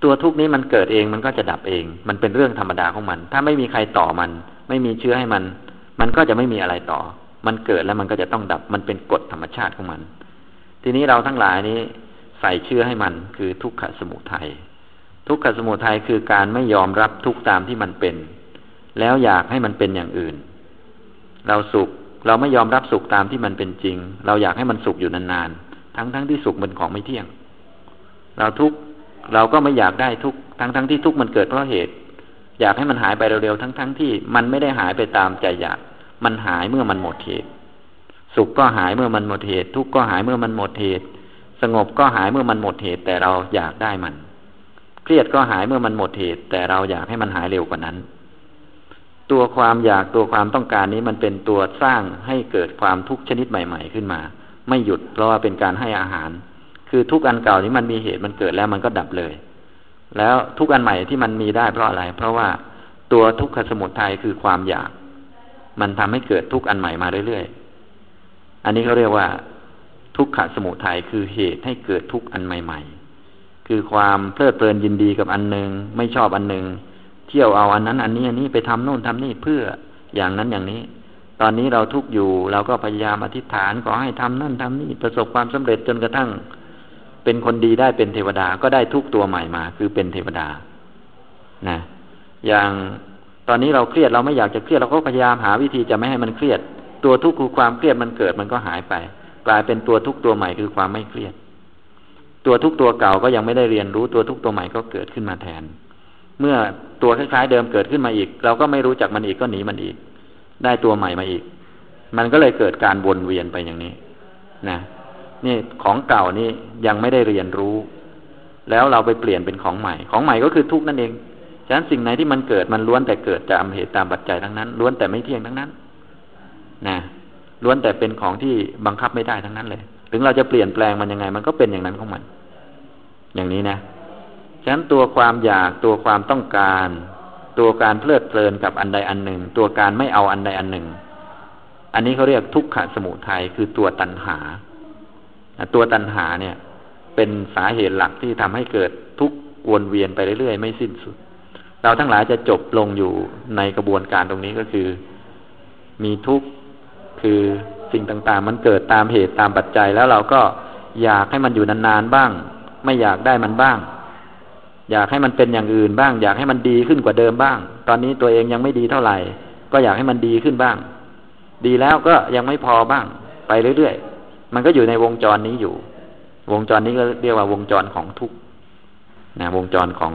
ตัวทุกข์นี้มันเกิดเองมันก็จะดับเอง มันเป็นเรื่องธรรมดาของมัน ถ้าไม่มีใครต่อมัน ไม่มีเชื้อให้มัน มันก็จะไม่มีอะไรต่อ มันเกิดแล้วมันก็จะต้องดับ มันเป็นกฎธรรมชาติของมัน ทีนี้เราทั้งหลายนี้ใส่เชื่อให้มันคือทุกขสมุทัยทุกขสมุทัยคือการไม่ยอมรับทุกตามที่มันเป็น แล้วอยากให้มันเป็นอย่างอื่น เราสุข เราไม่ยอมรับสุขตามที่มันเป็นจริง เราอยากให้มันสุขอยู่นานๆ ทั้งๆทที่สุขมันของไม่เที่ยง เราทุกเราก็ไม่อยากได้ทุกทั้งๆทที่ทุกมันเกิดเพราะเหตุ อยากให้มันหายไปเร็วๆทั้งๆทที่มันไม่ได้หายไปตามใจอยาก มันหายเมื่อมันหมดเหตุ สุขก็หายเมื่อมันหมดเหตุ ทุกก็หายเมื่อมันหมดเหตุ สงบก็หายเมื่อมันหมดเหตุ แต่เราอยากได้มัน เครียดก็หายเมื่อมันหมดเหตุ แต่เราอยากให้มันหายเร็วกว่านั้น ตัวความอยากตัวความต้องการนี้มันเป็นตัวสร้างให้เกิดความทุกข์ชนิดใหม่ ๆ ขึ้นมา ไม่หยุดเพราะว่าเป็นการให้อาหาร คือทุกอันเก่านี้มันมีเหตุมันเกิดแล้วมันก็ดับเลย แล้วทุกอันใหม่ที่มันมีได้เพราะอะไร เพราะว่าตัวทุกขสมุทัยคือความอยาก มันทำให้เกิดทุกอันใหม่มาเรื่อยๆอันนี้เขาเรียกว่า ทุกขสมุทัยคือเหตุให้เกิดทุกอันใหม่ ๆ คือความเพลิดเพลินยินดีกับอันหนึ่งไม่ชอบอันหนึ่ง ที่ยวเอาอันนั้น อันนี้อันนี้ไปทำโน่นทำนี่เพื่ออย่างนั้นอย่างนี้ ตอนนี้เราทุกข์อยู่เราก็พยายามอธิษฐานขอให้ทำนั่นทำนี่ประสบความสำเร็จจนกระทั่ง เป็นคนดีได้เป็นเทวดาก็ได้ทุกตัวใหม่มา คือเป็นเทวดานะอย่างตอนนี้เราเครียดเราไม่อยากจะเครียดเราก็พยายามหาวิธีจะไม่ให้มันเครียด ตัวทุกข์คือความเครียดมันเกิดมันก็หายไป กลายเป็นตัวทุกตัวใหม่คือความไม่เครียด ตัวทุกตัวเก่าก็ยังไม่ได้เรียนรู้ตัวทุกตัวใหม่ก็เกิดขึ้นมาแทน เมื่อตัวคล้ายๆเดิมเกิดขึ้นมาอีก เราก็ไม่รู้จักมันอีกก็หนีมันอีก ได้ตัวใหม่มาอีก มันก็เลยเกิดการวนเวียนไปอย่างนี้ นะนี่ของเก่านี่ยังไม่ได้เรียนรู้ แล้วเราไปเปลี่ยนเป็นของใหม่ ของใหม่ก็คือทุกนั่นเองฉะนั้นสิ่งไหนที่มันเกิดมันล้วนแต่เกิดจากเหตุตามปัจจัยทั้งนั้นล้วนแต่ไม่เที่ยงทั้งนั้น นะล้วนแต่เป็นของที่บังคับไม่ได้ทั้งนั้นเลย ถึงเราจะเปลี่ยนแปลงมันยังไง มันก็เป็นอย่างนั้นของมัน อย่างนี้นะ ฉะนั้นตัวความอยากตัวความต้องการ ตัวการเพลิดเพลินกับอันใดอันหนึ่ง ตัวการไม่เอาอันใดอันหนึ่ง อันนี้เขาเรียกทุกขสมุทัยคือตัวตัณหา ตัวตัณหาเนี่ย เป็นสาเหตุหลักที่ทำให้เกิดทุกวนเวียนไปเรื่อยๆ ไม่สิ้นสุด เราทั้งหลายจะจบลงอยู่ในกระบวนการตรงนี้ก็คือ มีทุกข์คือสิ่งต่างๆ มันเกิดตามเหตุตามปัจจัยแล้วเราก็อยากให้มันอยู่นานๆบ้าง ไม่อยากได้มันบ้าง อยากให้มันเป็นอย่างอื่นบ้าง อยากให้มันดีขึ้นกว่าเดิมบ้าง ตอนนี้ตัวเองยังไม่ดีเท่าไหร่ ก็อยากให้มันดีขึ้นบ้าง ดีแล้วก็ยังไม่พอบ้าง ไปเรื่อยๆมันก็อยู่ในวงจรนี้อยู่ วงจรนี้ก็เรียกว่าวงจรของทุกข์นะวงจรของ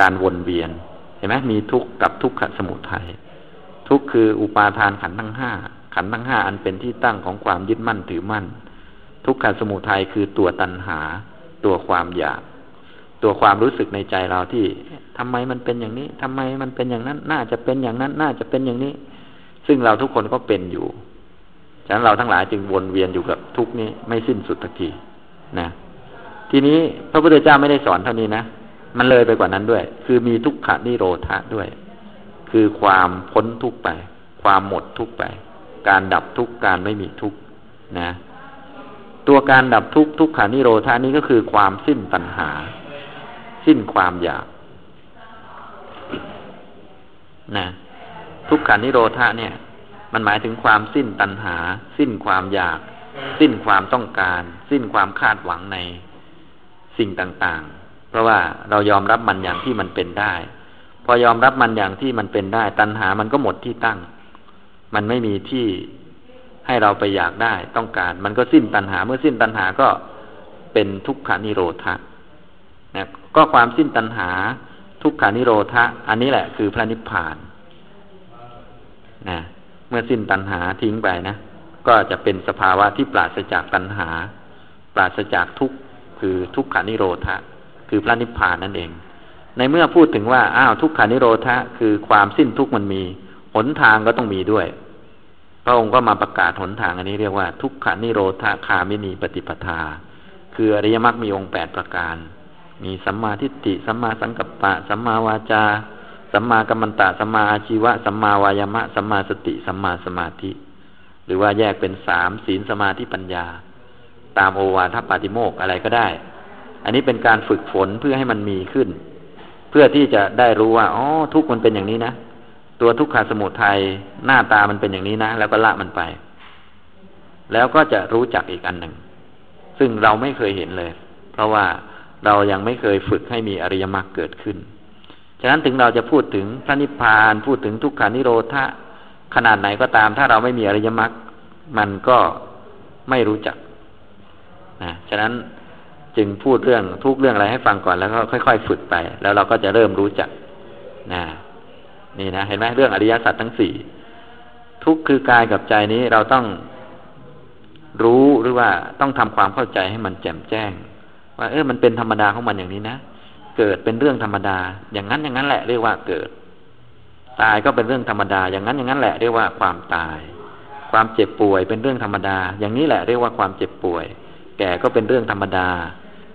การวนเวียนเห็นไหมมีทุกข์กับทุกขสมุทัยทุกข์คืออุปาทานขันธ์ทั้งห้าขันธ์ทั้งห้าอันเป็นที่ตั้งของความยึดมั่นถือมั่น ทุกขสมุทัยคือตัวตัณหา ตัวความอยาก ตัวความรู้สึกในใจเราที่ทำไมมันเป็นอย่างนี้ทำไมมันเป็นอย่างนั้น น่าจะเป็นอย่างนั้น น่าจะเป็นอย่างนี้ ซึ่งเราทุกคนก็เป็นอยู่ ฉะนั้นเราทั้งหลายจึงวนเวียนอยู่กับทุกนี้ไม่สิ้นสุดทีนะทีนี้พระพุทธเจ้าไม่ได้สอนเท่านี้นะมันเลยไปกว่านั้นด้วย คือมีทุกขนิโรธาด้วย คือความพ้นทุกไป ความหมดทุกไป การดับทุกการไม่มีทุกนะ ตัวการดับทุกทุกขานิโรธานี้ก็คือความสิ้นตัณหา สิ้นความอยากนะทุกขานิโรธาเนี่ย มันหมายถึงความสิ้นตัณหา สิ้นความอยาก สิ้นความต้องการ สิ้นความคาดหวังในสิ่งต่างๆ เพราะว่าเรายอมรับมันอย่างที่มันเป็นได้ พอยอมรับมันอย่างที่มันเป็นได้ ตัณหามันก็หมดที่ตั้ง มันไม่มีที่ให้เราไปอยากได้ต้องการ มันก็สิ้นตัณหา เมื่อสิ้นตัณหาก็เป็นทุกขานิโรธะนะ ก็ความสิ้นตัณหา ทุกขานิโรธะ อันนี้แหละคือพระนิพพานนะเมื่อสิ้นตัณหาทิ้งไปนะ ก็จะเป็นสภาวะที่ปราศจากตัณหา ปราศจากทุกคือทุกขานิโรธะ คือพระนิพพานนั่นเอง ในเมื่อพูดถึงว่าอ้าวทุกขานิโรธะ คือความสิ้นทุกมันมีหนทางก็ต้องมีด้วย พระองค์ก็มาประกาศหนทางอันนี้เรียกว่า ทุกขานิโรธาคามินีปฏิปทา คืออริยมรรคมีองค์แปดประการ มีสัมมาทิฏฐิสัมมาสังกัปปะสัมมาวาจาสัมมากัมมันตะสัมมาอาชีวะสัมมาวายามะสัมมาสติสัมมาสมาธิ หรือว่าแยกเป็นสามศีลสมาธิปัญญา ตามโอวาทปาติโมกอะไรก็ได้ อันนี้เป็นการฝึกฝนเพื่อให้มันมีขึ้น เพื่อที่จะได้รู้ว่าอ๋อทุกมันเป็นอย่างนี้นะ ตัวทุกขาสมุทัยหน้าตามันเป็นอย่างนี้นะ แล้วก็ละมันไป แล้วก็จะรู้จักอีกอันหนึ่งซึ่งเราไม่เคยเห็นเลย เพราะว่า เรายังไม่เคยฝึกให้มีอริยมรรคเกิดขึ้น ฉะนั้นถึงเราจะพูดถึงพระนิพพานพูดถึงทุกขานิโรธะขนาดไหนก็ตาม ถ้าเราไม่มีอริยมรรคมันก็ไม่รู้จักนะฉะนั้นจึงพูดเรื่องทุกเรื่องอะไรให้ฟังก่อนแล้วก็ค่อย ๆ ฝึกไป แล้วเราก็จะเริ่มรู้จักนะนี่นะเห็นไหมเรื่องอริยสัจทั้งสี่ทุกคือกายกับใจนี้เราต้องรู้หรือว่าต้องทำความเข้าใจให้มันแจ่มแจ้ง ว่าเออมันเป็นธรรมดาของมันอย่างนี้นะเกิดเป็นเรื่องธรรมดา อย่างนั้นอย่างนั้นแหละเรียกว่าเกิด ตายก็เป็นเรื่องธรรมดา อย่างนั้นอย่างนั้นแหละเรียกว่าความตาย ความเจ็บป่วยเป็นเรื่องธรรมดา อย่างนี้แหละเรียกว่าความเจ็บป่วย แก่ก็เป็นเรื่องธรรมดา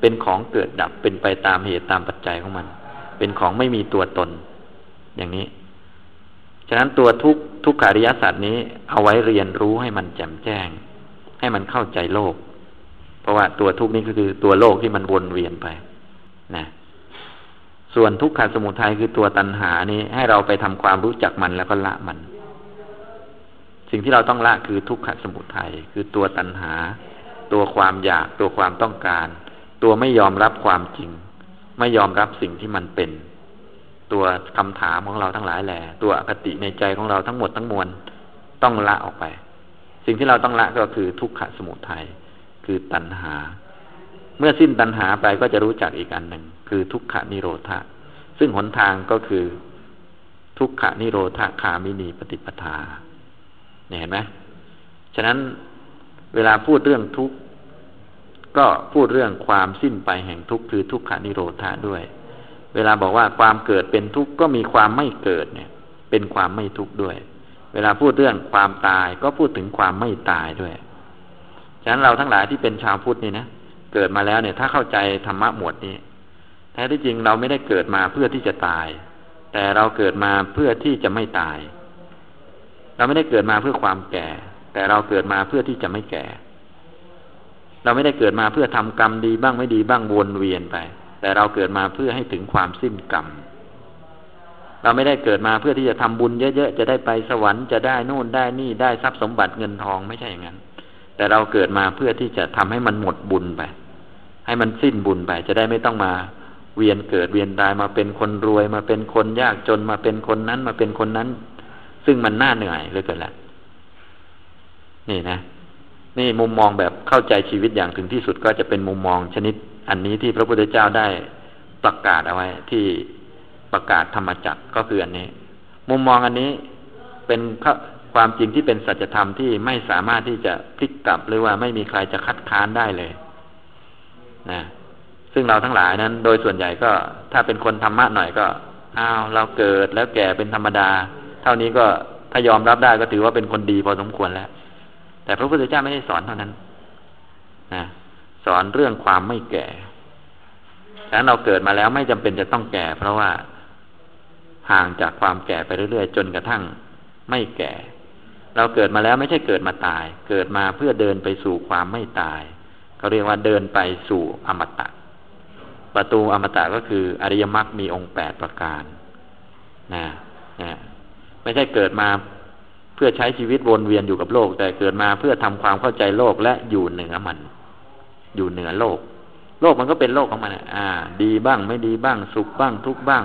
เป็นของเกิดดับเป็นไปตามเหตุตามปัจจัยของมัน เป็นของไม่มีตัวตน อย่างนี้ ฉะนั้นตัวทุกทุกขาริยสัตว์นี้เอาไว้เรียนรู้ให้มันแจ่มแจ้ง ให้มันเข้าใจโลก ราะว่าตัวทุกนี้ก็คือตัวโลกที่มันวนเวียนไปนะส่วนทุกขสมุทัยคือตัวตัณหานี้ให้เราไปทำความรู้จักมันแล้วก็ละมัน สิ่งที่เราต้องละคือทุกขสมุทัยคือตัวตัณหา ตัวความอยากตัวความต้องการ ตัวไม่ยอมรับความจริง ไม่ยอมรับสิ่งที่มันเป็น ตัวคำถามของเราทั้งหลายแหละตัวอคติในใจของเราทั้งหมดทั้งมวลต้องละออกไป สิ่งที่เราต้องละก็คือทุกขสมุทัย คือตัณหา เมื่อสิ้นตัณหาไปก็จะรู้จักอีกอันหนึ่ง คือทุกขนิโรธะซึ่งหนทางก็คือทุกขนิโรธคามินีปฏิปทาเนี่ยเห็นไหมฉะนั้นเวลาพูดเรื่องทุกข์ก็พูดเรื่องความสิ้นไปแห่งทุกข์คือทุกขานิโรธาด้วย เวลาบอกว่าความเกิดเป็นทุกข์ก็มีความไม่เกิดเนี่ย เป็นความไม่ทุกข์ด้วย เวลาพูดเรื่องความตายก็พูดถึงความไม่ตายด้วย ฉะนั้นเราทั้งหลายที่เป็นชาวพุทธนี่นะเกิดมาแล้วเนี่ย ถ้าเข้าใจธรรมะหมวดนี้แท้ที่จริงเราไม่ได้เกิดมาเพื่อที่จะตาย แต่เราเกิดมาเพื่อที่จะไม่ตาย เราไม่ได้เกิดมาเพื่อความแก่ แต่เราเกิดมาเพื่อที่จะไม่แก่ เราไม่ได้เกิดมาเพื่อทำกรรมดีบ้างไม่ดีบ้างวนเวียนไป แต่เราเกิดมาเพื่อให้ถึงความสิ้นกรรมเราไม่ได้เกิดมาเพื่อที่จะทำบุญเยอะๆจะได้ไปสวรรค์จะได้นู่นได้นี่ได้ทรัพย์สมบัติเงินทองไม่ใช่อย่างนั้น แต่เราเกิดมาเพื่อที่จะทำให้มันหมดบุญไป ให้มันสิ้นบุญไป จะได้ไม่ต้องมาเวียนเกิดเวียนตายมาเป็นคนรวยมาเป็นคนยากจนมาเป็นคนนั้นมาเป็นคนนั้น ซึ่งมันน่าเหนื่อยเหลือเกินละนี่นะ นี่มุมมองแบบเข้าใจชีวิตอย่างถึงที่สุดก็จะเป็นมุมมองชนิด อันนี้ที่พระพุทธเจ้าได้ประกาศเอาไว้ ที่ประกาศธรรมจักรก็คืออันนี้ มุมมองอันนี้เป็น ความจริงที่เป็นสัจธรรมที่ไม่สามารถที่จะพลิกกลับหรือว่าไม่มีใครจะคัดค้านได้เลยนะซึ่งเราทั้งหลายนั้น โดยส่วนใหญ่ก็ถ้าเป็นคนธรรมะหน่อยก็อ้าวเราเกิดแล้วแก่เป็นธรรมดา เท่านี้ก็ถ้ายอมรับได้ก็ถือว่าเป็นคนดีพอสมควรแล้ว แต่พระพุทธเจ้าไม่ได้สอนเท่านั้นนะสอนเรื่องความไม่แก่ฉะนั้นเราเกิดมาแล้วไม่จำเป็นจะต้องแก่ เพราะว่าห่างจากความแก่ไปเรื่อยๆ จนกระทั่งไม่แก่ เราเกิดมาแล้วไม่ใช่เกิดมาตาย เกิดมาเพื่อเดินไปสู่ความไม่ตายเขาเรียกว่าเดินไปสู่อมตะ ประตูอมตะก็คืออริยมรรคมีองค์แปดประการนะนะไม่ใช่เกิดมาเพื่อใช้ชีวิตวนเวียนอยู่กับโลก แต่เกิดมาเพื่อทำความเข้าใจโลกและอยู่เหนือมัน อยู่เหนือโลก โลกมันก็เป็นโลกของมันอ่า ดีบ้างไม่ดีบ้าง สุขบ้างทุกบ้าง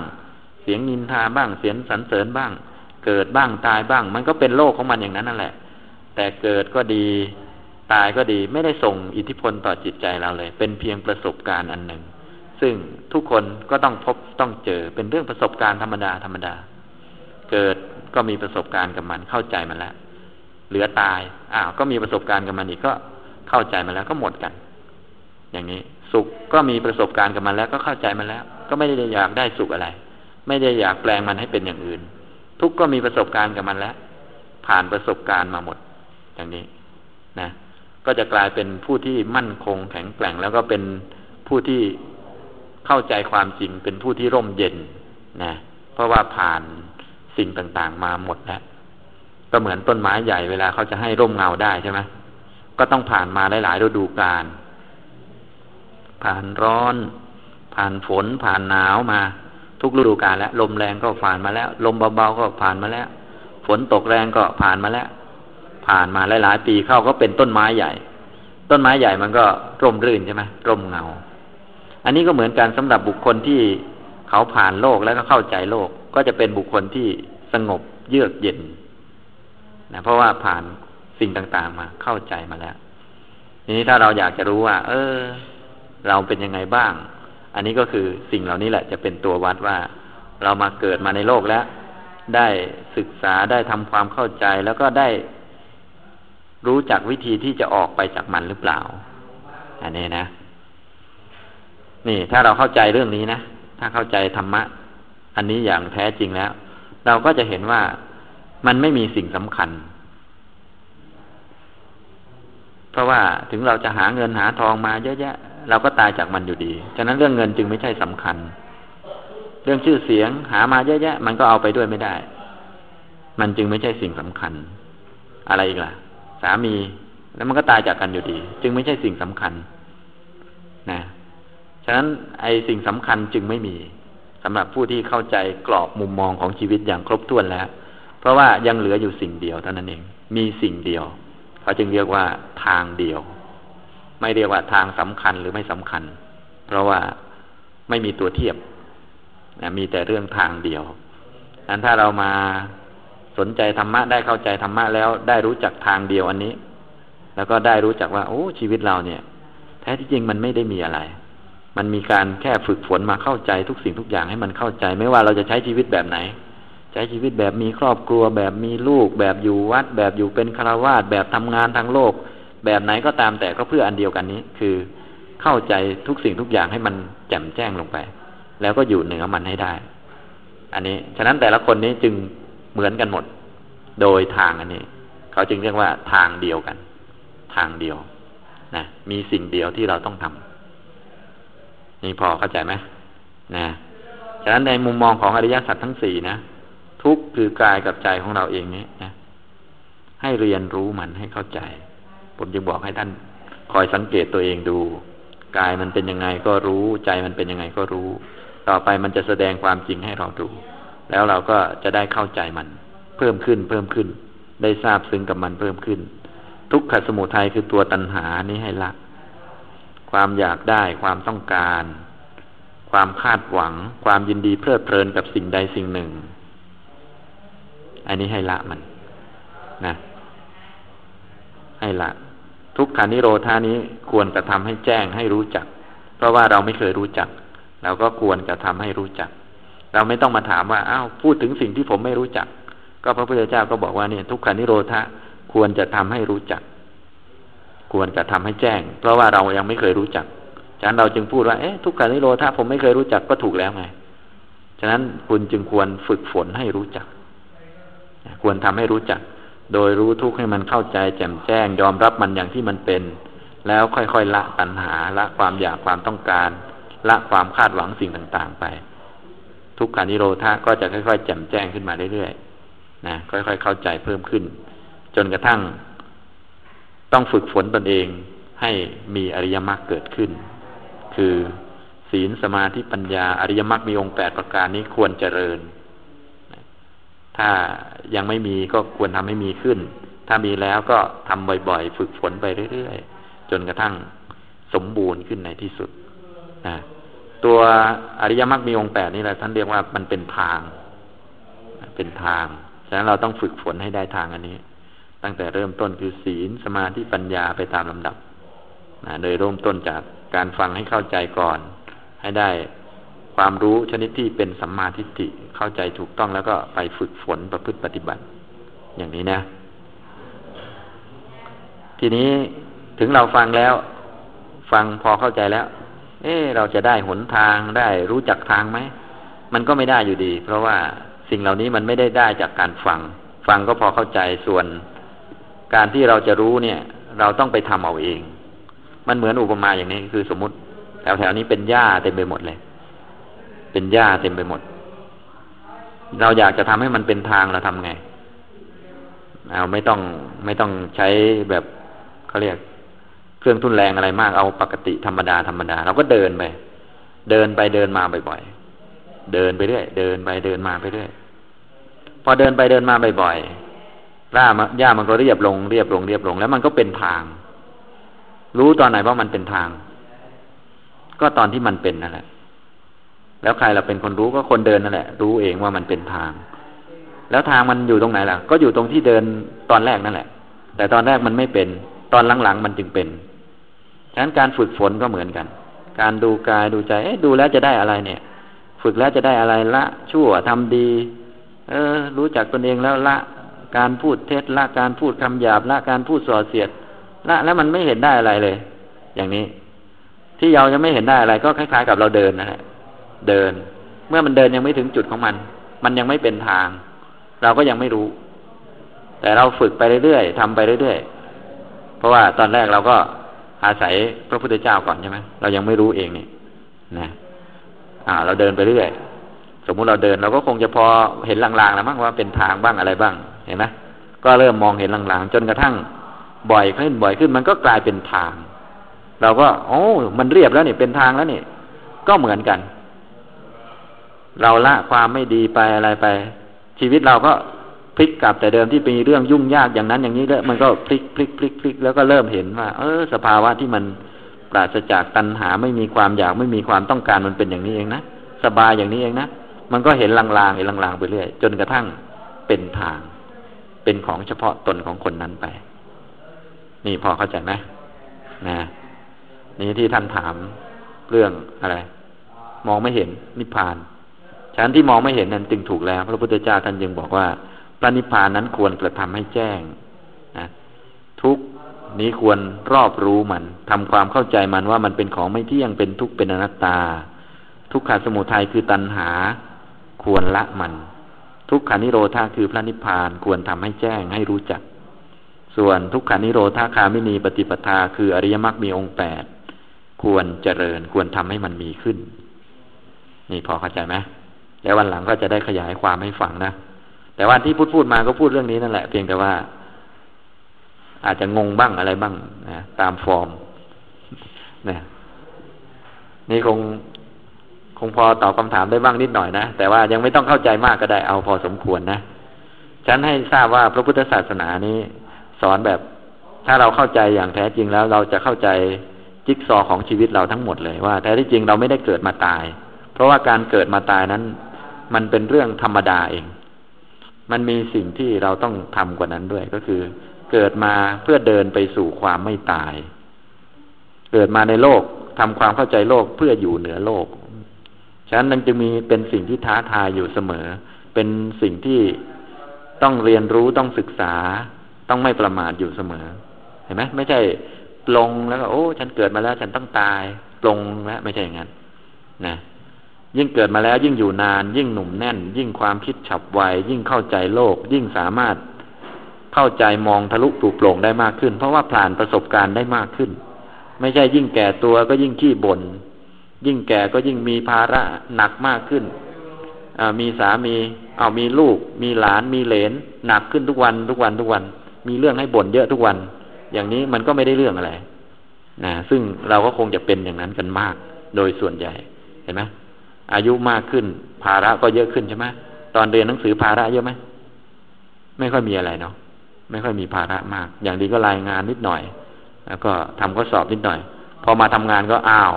เสียงนินทาบ้างเสียงสรรเสริญบ้าง เกิดบ้างตายบ้าง มันก็เป็นโลกของมันอย่างนั้นนั่นแหละ แต่เกิดก็ดี ตายก็ดีไม่ได้ส่งอิทธิพลต่อจิตใจเราเลย เป็นเพียงประสบการณ์อันหนึ่ง ซึ่งทุกคนก็ต้องพบต้องเจอเป็นเรื่องประสบการณ์ธรรมดาธรรมดา เกิดก็มีประสบการณ์กับมันเข้าใจมันแล้วเหลือตายอ้าวก็มีประสบการณ์กับมันอีกก็เข้าใจมันแล้วก็หมดกัน อย่างนี้สุขก็มีประสบการณ์กับมันแล้วก็เข้าใจมันแล้ว ก็ไม่ได้อยากได้สุขอะไร ไม่ได้อยากแปลงมันให้เป็นอย่างอื่น ทุกก็มีประสบการณ์กับมันแล้ว ผ่านประสบการณ์มาหมด อย่างนี้นะ ก็จะกลายเป็นผู้ที่มั่นคงแข็งแกร่ง แล้วก็เป็นผู้ที่เข้าใจความจริง เป็นผู้ที่ร่มเย็นนะเพราะว่าผ่านสิ่งต่างๆ มาหมดแล้วก็เหมือนต้นไม้ใหญ่เวลาเขาจะให้ร่มเงาได้ใช่ไหมก็ต้องผ่านมาหลายๆฤดูกาลผ่านร้อน ผ่านฝนผ่านหนาวมา ทุกฤดูกาลแล้วลมแรงก็ผ่านมาแล้ว ลมเบาๆก็ผ่านมาแล้ว ฝนตกแรงก็ผ่านมาแล้ว ผ่านมาหลายๆปีเข้าก็เป็นต้นไม้ใหญ่ ต้นไม้ใหญ่มันก็ร่มรื่นใช่ไหมร่มเงา อันนี้ก็เหมือนกันสำหรับบุคคลที่เขาผ่านโลกแล้วก็เข้าใจโลก ก็จะเป็นบุคคลที่สงบเยือกเย็นนะเพราะว่าผ่านสิ่งต่างๆมาเข้าใจมาแล้วทีนี้ถ้าเราอยากจะรู้ว่า เออ เราเป็นยังไงบ้าง อันนี้ก็คือสิ่งเหล่านี้แหละจะเป็นตัววัดว่า เรามาเกิดมาในโลกแล้ว ได้ศึกษาได้ทำความเข้าใจแล้วก็ได้รู้จักวิธีที่จะออกไปจากมันหรือเปล่า อันนี้นะ นี่ถ้าเราเข้าใจเรื่องนี้นะ ถ้าเข้าใจธรรมะ อันนี้อย่างแท้จริงแล้ว เราก็จะเห็นว่ามันไม่มีสิ่งสำคัญ เพราะว่าถึงเราจะหาเงินหาทองมาเยอะแยะ เราก็ตายจากมันอยู่ดี ฉะนั้นเรื่องเงินจึงไม่ใช่สำคัญ เรื่องชื่อเสียงหามาเยอะแยะ มันก็เอาไปด้วยไม่ได้ มันจึงไม่ใช่สิ่งสำคัญ อะไรอีกล่ะ สามีแล้วมันก็ตายจากกันอยู่ดี จึงไม่ใช่สิ่งสำคัญ นะ ฉะนั้นไอ้สิ่งสำคัญจึงไม่มีสำหรับผู้ที่เข้าใจกรอบมุมมองของชีวิตอย่างครบถ้วนแล้ว เพราะว่ายังเหลืออยู่สิ่งเดียวเท่านั้นเอง มีสิ่งเดียวเขาจึงเรียกว่าทางเดียว ไม่เรียกว่าทางสำคัญหรือไม่สำคัญ เพราะว่าไม่มีตัวเทียบนะมีแต่เรื่องทางเดียวนั้นถ้าเรามาสนใจธรรมะได้เข้าใจธรรมะแล้วได้รู้จักทางเดียวอันนี้ แล้วก็ได้รู้จักว่า โอ้ชีวิตเราเนี่ย แท้ที่จริงมันไม่ได้มีอะไร มันมีการแค่ฝึกฝนมาเข้าใจทุกสิ่งทุกอย่างให้มันเข้าใจ ไม่ว่าเราจะใช้ชีวิตแบบไหน ใช้ชีวิตแบบมีครอบครัว แบบมีลูก แบบอยู่วัด แบบอยู่เป็นฆราวาสแบบทำงานทางโลก แบบไหนก็ตามแต่ก็เพื่ออันเดียวกันนี้ คือเข้าใจทุกสิ่งทุกอย่างให้มันแจ่มแจ้งลงไป แล้วก็อยู่เหนือมันให้ได้ อันนี้ ฉะนั้นแต่ละคนนี้จึงเหมือนกันหมด โดยทางอันนี้ เขาจึงเรียกว่าทางเดียวกัน ทางเดียวนะมีสิ่งเดียวที่เราต้องทำนี่พอเข้าใจไหมนะฉะนั้นในมุมมองของอริยสัจทั้งสี่นะทุกคือกายกับใจของเราเองนี้นะให้เรียนรู้มันให้เข้าใจ ผมจึงบอกให้ท่านคอยสังเกตตัวเองดู กายมันเป็นยังไงก็รู้ ใจมันเป็นยังไงก็รู้ ต่อไปมันจะแสดงความจริงให้เราดู แล้วเราก็จะได้เข้าใจมัน เพิ่มขึ้นเพิ่มขึ้น ได้ทราบซึ้งกับมันเพิ่มขึ้น ทุกขสมุทัยคือตัวตัณหานี้ให้ละ ความอยากได้ความต้องการ ความคาดหวัง ความยินดีเพลิดเพลินกับสิ่งใดสิ่งหนึ่ง อันนี้ให้ละมัน นะ ให้ละ ทุกขานิโรธานี้ควรกระทำให้แจ้งให้รู้จัก เพราะว่าเราไม่เคยรู้จัก เราก็ควรกระทำให้รู้จัก เราไม่ต้องมาถามว่าอ้าวพูดถึงสิ่งที่ผมไม่รู้จัก ก็พระพุทธเจ้าก็บอกว่าเนี่ยทุกขานิโรธาควรจะทำให้รู้จัก ควรจะทำให้แจ้ง เพราะว่าเรายังไม่เคยรู้จักฉะนั้นเราจึงพูดว่าเอ๊ะทุกขานิโรธาผมไม่เคยรู้จักก็ถูกแล้วไง ฉะนั้นคุณจึงควรฝึกฝนให้รู้จัก ควรทำให้รู้จัก โดยรู้ทุกข์ให้มันเข้าใจแจ่มแจ้ง ยอมรับมันอย่างที่มันเป็น แล้วค่อยๆละตัณหา ละความอยากความต้องการ ละความคาดหวังสิ่งต่างๆไป ทุกขานิโรธาก็จะค่อยๆแจ่มแจ้งขึ้นมาเรื่อยๆนะค่อยๆเข้าใจเพิ่มขึ้น จนกระทั่ง ต้องฝึกฝนตนเองให้มีอริยมรรคเกิดขึ้น คือศีลสมาธิปัญญาอริยมรรคมีองค์แปดประการนี้ควรเจริญ ถ้ายังไม่มีก็ควรทำให้มีขึ้น ถ้ามีแล้วก็ทำบ่อยๆ ฝึกฝนไปเรื่อยๆ จนกระทั่งสมบูรณ์ขึ้นในที่สุดนะตัวอริยมรรคมีองค์แปดนี่แหละท่านเรียกว่ามันเป็นทาง เป็นทาง ฉะนั้นเราต้องฝึกฝนให้ได้ทางอันนี้ ตั้งแต่เริ่มต้นคือศีลสมาธิปัญญาไปตามลำดับนะโดยเริ่มต้นจากการฟังให้เข้าใจก่อน ให้ได้ ความรู้ชนิดที่เป็นสัมมาทิฏฐิเข้าใจถูกต้องแล้วก็ไปฝึกฝนประพฤติปฏิบัติ อย่างนี้นะ ทีนี้ถึงเราฟังแล้ว ฟังพอเข้าใจแล้ว เอ๊เราจะได้หนทางได้รู้จักทางไหมมันก็ไม่ได้อยู่ดี เพราะว่าสิ่งเหล่านี้มันไม่ได้ได้จากการฟัง ฟังก็พอเข้าใจส่วน การที่เราจะรู้เนี่ย เราต้องไปทำเอาเอง มันเหมือนอุปมาอย่างนี้คือสมมติแถวๆนี้เป็นหญ้าเต็มไปหมดเลย เป็นหญ้าเต็มไปหมด เราอยากจะทำให้มันเป็นทางเราทำไงเอาไม่ต้องไม่ต้องใช้แบบเขาเรียกเครื่องทุนแรงอะไรมากเอาปกติธรรมดาธรรมดาเราก็เดินไป เดินไปเดินมาบ่อยๆเดินไปเรื่อยเดินไปเดินมาไปเรื่อยพอเดินไปเดินมาบ่อยๆร่าหญ้ามันก็เรียบลงเรียบลงเรียบลง แล้วมันก็เป็นทาง รู้ตอนไหนว่ามันเป็นทาง ก็ตอนที่มันเป็นนั่นแหละ แล้วใครเราเป็นคนรู้ก็คนเดินนั่นแหละ รู้เองว่ามันเป็นทาง แล้วทางมันอยู่ตรงไหนล่ะ ก็อยู่ตรงที่เดินตอนแรกนั่นแหละ แต่ตอนแรกมันไม่เป็น ตอนหลังๆมันจึงเป็นฉะนั้นการฝึกฝนก็เหมือนกัน การดูกายดูใจเอ๊ะดูแล้วจะได้อะไรเนี่ย ฝึกแล้วจะได้อะไรละ ชั่วทำดี เออ รู้จักตนเองแล้วละการพูดเท็จละการพูดคำหยาบละการพูดส่อเสียดละแล้วมันไม่เห็นได้อะไรเลย อย่างนี้ ที่เรายังไม่เห็นได้อะไร ก็คล้ายๆกับเราเดินนะฮะ เดิน เมื่อมันเดินยังไม่ถึงจุดของมัน มันยังไม่เป็นทาง เราก็ยังไม่รู้ แต่เราฝึกไปเรื่อยๆทำไปเรื่อยๆเพราะว่าตอนแรกเราก็อาศัยพระพุทธเจ้าก่อนใช่ไหมเรายังไม่รู้เองนี่นะอ่า เราเดินไปเรื่อยสมมุติเราเดินเราก็คงจะพอเห็นลางๆแล้วมั้งว่าเป็นทางบ้างอะไรบ้างเห็นไหมก็เริ่มมองเห็นลางๆ จนกระทั่งบ่อยขึ้นบ่อยขึ้น มันก็กลายเป็นทาง เราก็ โอ้ มันเรียบแล้วนี่เป็นทางแล้วนี่ก็เหมือนกัน เราละความไม่ดีไปอะไรไป ชีวิตเราก็พลิกกลับแต่เดิมที่มีเรื่องยุ่งยากอย่างนั้นอย่างนี้แล้วมันก็พลิกพลิกพลิกพลิกแล้วก็เริ่มเห็นว่า เออ สภาวะที่มันปราศจากตัณหาไม่มีความอยากไม่มีความต้องการมันเป็นอย่างนี้เองนะสบายอย่างนี้เองนะมันก็เห็นลางๆเห็นลางๆไปเรื่อยจนกระทั่งเป็นทาง เป็นของเฉพาะตนของคนนั้นไป นี่พอเข้าใจไหมนะนี่ที่ท่านถามเรื่องอะไร มองไม่เห็นนิพพาน ฉันที่มองไม่เห็นนั้นจึงถูกแล้ว พระพุทธเจ้าท่านยังบอกว่าพระนิพพานนั้นควรกระทำให้แจ้งนะทุกนี้ควรรอบรู้มันทำความเข้าใจมันว่ามันเป็นของไม่เที่ยงเป็นทุกข์เป็นอนัตตา ทุกขาสมุทัยคือตัณหา ควรละมัน ทุกขานิโรธาคือพระนิพพานควรทำให้แจ้งให้รู้จัก ส่วนทุกขานิโรธาคามินีปฏิปทา คืออริยมรรคมีองค์แปดควรเจริญควรทำให้มันมีขึ้น นี่พอเข้าใจไหม แล้ววันหลังก็จะได้ขยายความให้ฟังนะ แต่ว่าที่พูดพูดมาก็พูดเรื่องนี้นั่นแหละ เพียงแต่ว่า อาจจะงงบ้างอะไรบ้างนะตามฟอร์มนะนี่คงคงพอตอบคาถามได้บ้างนิดหน่อยนะ แต่ว่ายังไม่ต้องเข้าใจมากก็ได้เอาพอสมควรนะฉันให้ทราบว่าพระพุทธศาสนานี้ สอนแบบถ้าเราเข้าใจอย่างแท้จริงแล้ว เราจะเข้าใจจิ๊กซอของชีวิตเราทั้งหมดเลยว่าแท้ที่จริงเราไม่ได้เกิดมาตาย เพราะว่าการเกิดมาตายนั้น มันเป็นเรื่องธรรมดาเอง มันมีสิ่งที่เราต้องทำกว่านั้นด้วยก็คือ เกิดมาเพื่อเดินไปสู่ความไม่ตาย เกิดมาในโลกทำความเข้าใจโลกเพื่ออยู่เหนือโลก ฉะนั้นมันจึงมีเป็นสิ่งที่ท้าทายอยู่เสมอ เป็นสิ่งที่ต้องเรียนรู้ต้องศึกษา ต้องไม่ประมาทอยู่เสมอ เห็นไหมไม่ใช่ปลงแล้วก็โอ้ ฉันเกิดมาแล้วฉันต้องตายปลงแล้วไม่ใช่อย่างนั้นนะ ยิ่งเกิดมาแล้วยิ่งอยู่นาน ยิ่งหนุ่มแน่น ยิ่งความคิดฉับไว ยิ่งเข้าใจโลก ยิ่งสามารถเข้าใจมองทะลุปลุกโปร่งได้มากขึ้น เพราะว่าผ่านประสบการณ์ได้มากขึ้น ไม่ใช่ยิ่งแก่ตัวก็ยิ่งขี้บน่นยิ่งแก่ก็ยิ่งมีภาระหนักมากขึ้นมีสามีเอามีลูก มีหลานมีเหลนหนักขึ้นทุกวันทุกวันทุกวัน มีเรื่องให้บ่นเยอะทุกวัน อย่างนี้มันก็ไม่ได้เรื่องอะไรนะซึ่งเราก็คงจะเป็นอย่างนั้นกันมาก โดยส่วนใหญ่เห็นไหม อายุมากขึ้น ภาระก็เยอะขึ้นใช่ไหมตอนเรียนหนังสือภาระเยอะไหมไม่ค่อยมีอะไรเนาะไม่ค่อยมีภาระมาก อย่างดีก็รายงานนิดหน่อย แล้วก็ทำข้อสอบนิดหน่อย พอมาทำงานก็อ้าว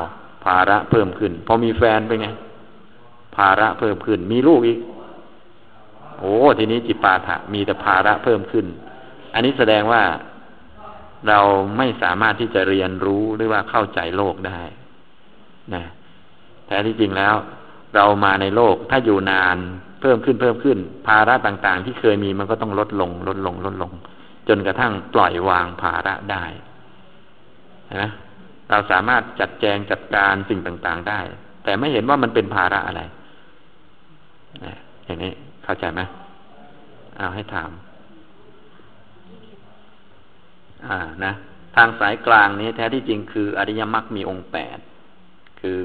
ภาระเพิ่มขึ้น พอมีแฟนเป็นไง ภาระเพิ่มขึ้น มีลูกอีก โอ้ทีนี้จิปาถะมีแต่ภาระเพิ่มขึ้น อันนี้แสดงว่าเราไม่สามารถที่จะเรียนรู้หรือว่าเข้าใจโลกได้นะแต่ที่จริงแล้ว เรามาในโลกถ้าอยู่นานเพิ่มขึ้นเพิ่มขึ้น ภาระต่างๆ ที่เคยมีมันก็ต้องลดลง ลดลงลดลง จนกระทั่งปล่อยวางภาระได้นะเราสามารถจัดแจงจัดการสิ่งต่างๆได้ แต่ไม่เห็นว่ามันเป็นภาระอะไรอย่างนี้เข้าใจไหมเอาให้ถาม อ่านะ ทางสายกลางนี้แท้ที่จริงคืออริยมรรคมีองค์แปดคือ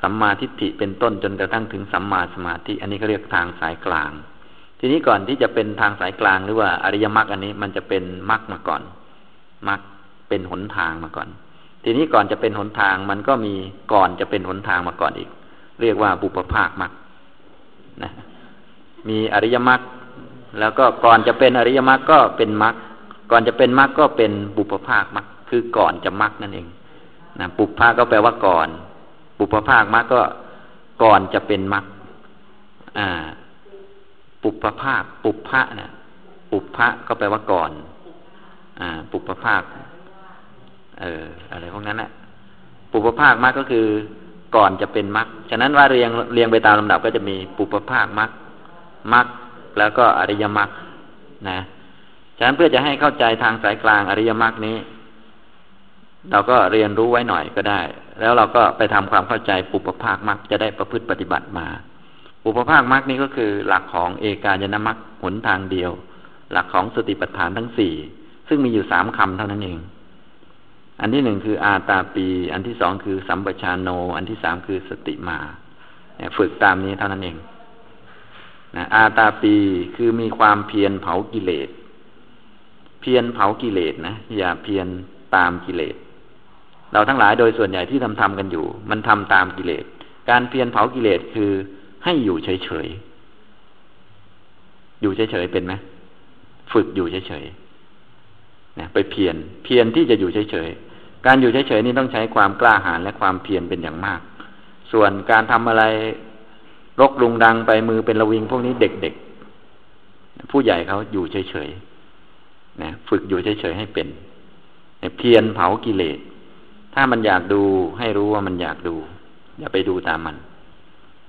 สัมมาทิฏฐิเป็นต้นจนกระทั่งถึงสัมมาสมาธิ อันนี้เขาเรียกทางสายกลาง ทีนี้ก่อนที่จะเป็นทางสายกลางหรือว่าอริยมรรคอันนี้มันจะเป็นมรรคมาก่อนมรรคเป็นหนทางมาก่อน ทีนี้ก่อนจะเป็นหนทางมันก็มีก่อนจะเป็นหนทางมาก่อนอีก เรียกว่าบุปภาคมรรคนะมีอริยมรรคแล้วก็ก่อนจะเป็นอริยมรรคก็เป็นมรรคก่อนจะเป็นมรรคก็เป็นบุปภาคมรรคคือก่อนจะมรรคนั่นเองนะปุพพะก็แปลว่าก่อน บุปภาคมรรคก็ก่อนจะเป็นมรรคปุพภาค ปุพพะนะปุพพะก็แปลว่าก่อน อ่า ปุพภาค เออ อะไรพวกนั้นแหละปุพภาคมรรคก็คือก่อนจะเป็นมรรค ฉะนั้นว่าเรียงเรียงไปตามลำดับก็จะมีปุปภาคมรรค มรรค แล้วก็อริยมรรค นะ ฉะนั้นเพื่อจะให้เข้าใจทางสายกลางอริยมรรคนี้ เราก็เรียนรู้ไว้หน่อยก็ได้ แล้วเราก็ไปทำความเข้าใจปุปภาคมรรคจะได้ประพฤติปฏิบัติมาปุปภาคมรรคนี้ก็คือหลักของเอกายนมรรคหนทางเดียว หลักของสติปัฏฐานทั้งสี่ซึ่งมีอยู่สามคำเท่านั้นเอง อันที่หนึ่งคืออาตาปี อันที่สองคือสัมปชานโน อันที่สามคือสติมาฝึกตามนี้เท่านั้นเองนะอาตาปีคือมีความเพียรเผากิเลส เพียรเผากิเลสนะอย่าเพียรตามกิเลส เราทั้งหลายโดยส่วนใหญ่ที่ทำทำกันอยู่ มันทำตามกิเลส การเพียรเผากิเลสคือให้อยู่เฉยๆอยู่เฉยๆเป็นไหมฝึกอยู่เฉยๆนะไปเพียรเพียรที่จะอยู่เฉยๆการอยู่เฉยๆนี่ต้องใช้ความกล้าหาญและความเพียรเป็นอย่างมาก ส่วนการทำอะไรรกรุงดังไปมือเป็นระวิงพวกนี้เด็กๆผู้ใหญ่เขาอยู่เฉยๆนะฝึกอยู่เฉยๆให้เป็นเพียรเผากิเลส ถ้ามันอยากดูให้รู้ว่ามันอยากดู อย่าไปดูตามมัน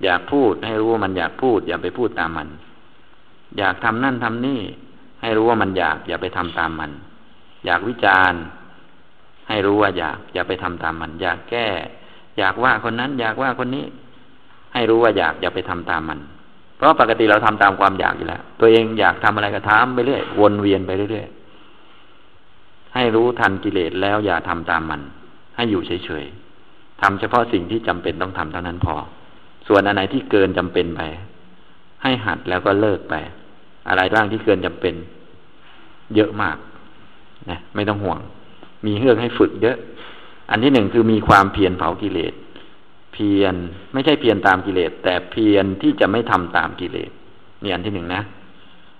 อยากพูดให้รู้ว่ามันอยากพูด อย่าไปพูดตามมัน อยากทำนั่นทำนี่ ให้รู้ว่ามันอยาก อย่าไปทำตามมัน อยากวิจารณ์ให้รู้ว่าอยาก อย่าไปทำตามมัน อยากแก้ อยากว่าคนนั้น อยากว่าคนนี้ ให้รู้ว่าอยาก อย่าไปทำตามมัน เพราะปกติเราทำตามความอยากอยู่แล้ว ตัวเองอยากทำอะไรก็ทำไปเรื่อยวนเวียนไปเรื่อยให้รู้ทันกิเลสแล้วอย่าทำตามมัน ให้อยู่เฉยๆทำเฉพาะสิ่งที่จำเป็นต้องทำเท่านั้นพอ ส่วนอันไหนที่เกินจำเป็นไป ให้หัดแล้วก็เลิกไป อะไรบ้างที่เกินจำเป็น เยอะมากนะไม่ต้องห่วง มีเรื่องให้ฝึกเยอะ อันที่หนึ่งคือมีความเพียรเผากิเลสเพียรไม่ใช่เพียรตามกิเลสแต่เพียรที่จะไม่ทำตามกิเลสนี่อันที่หนึ่งนะ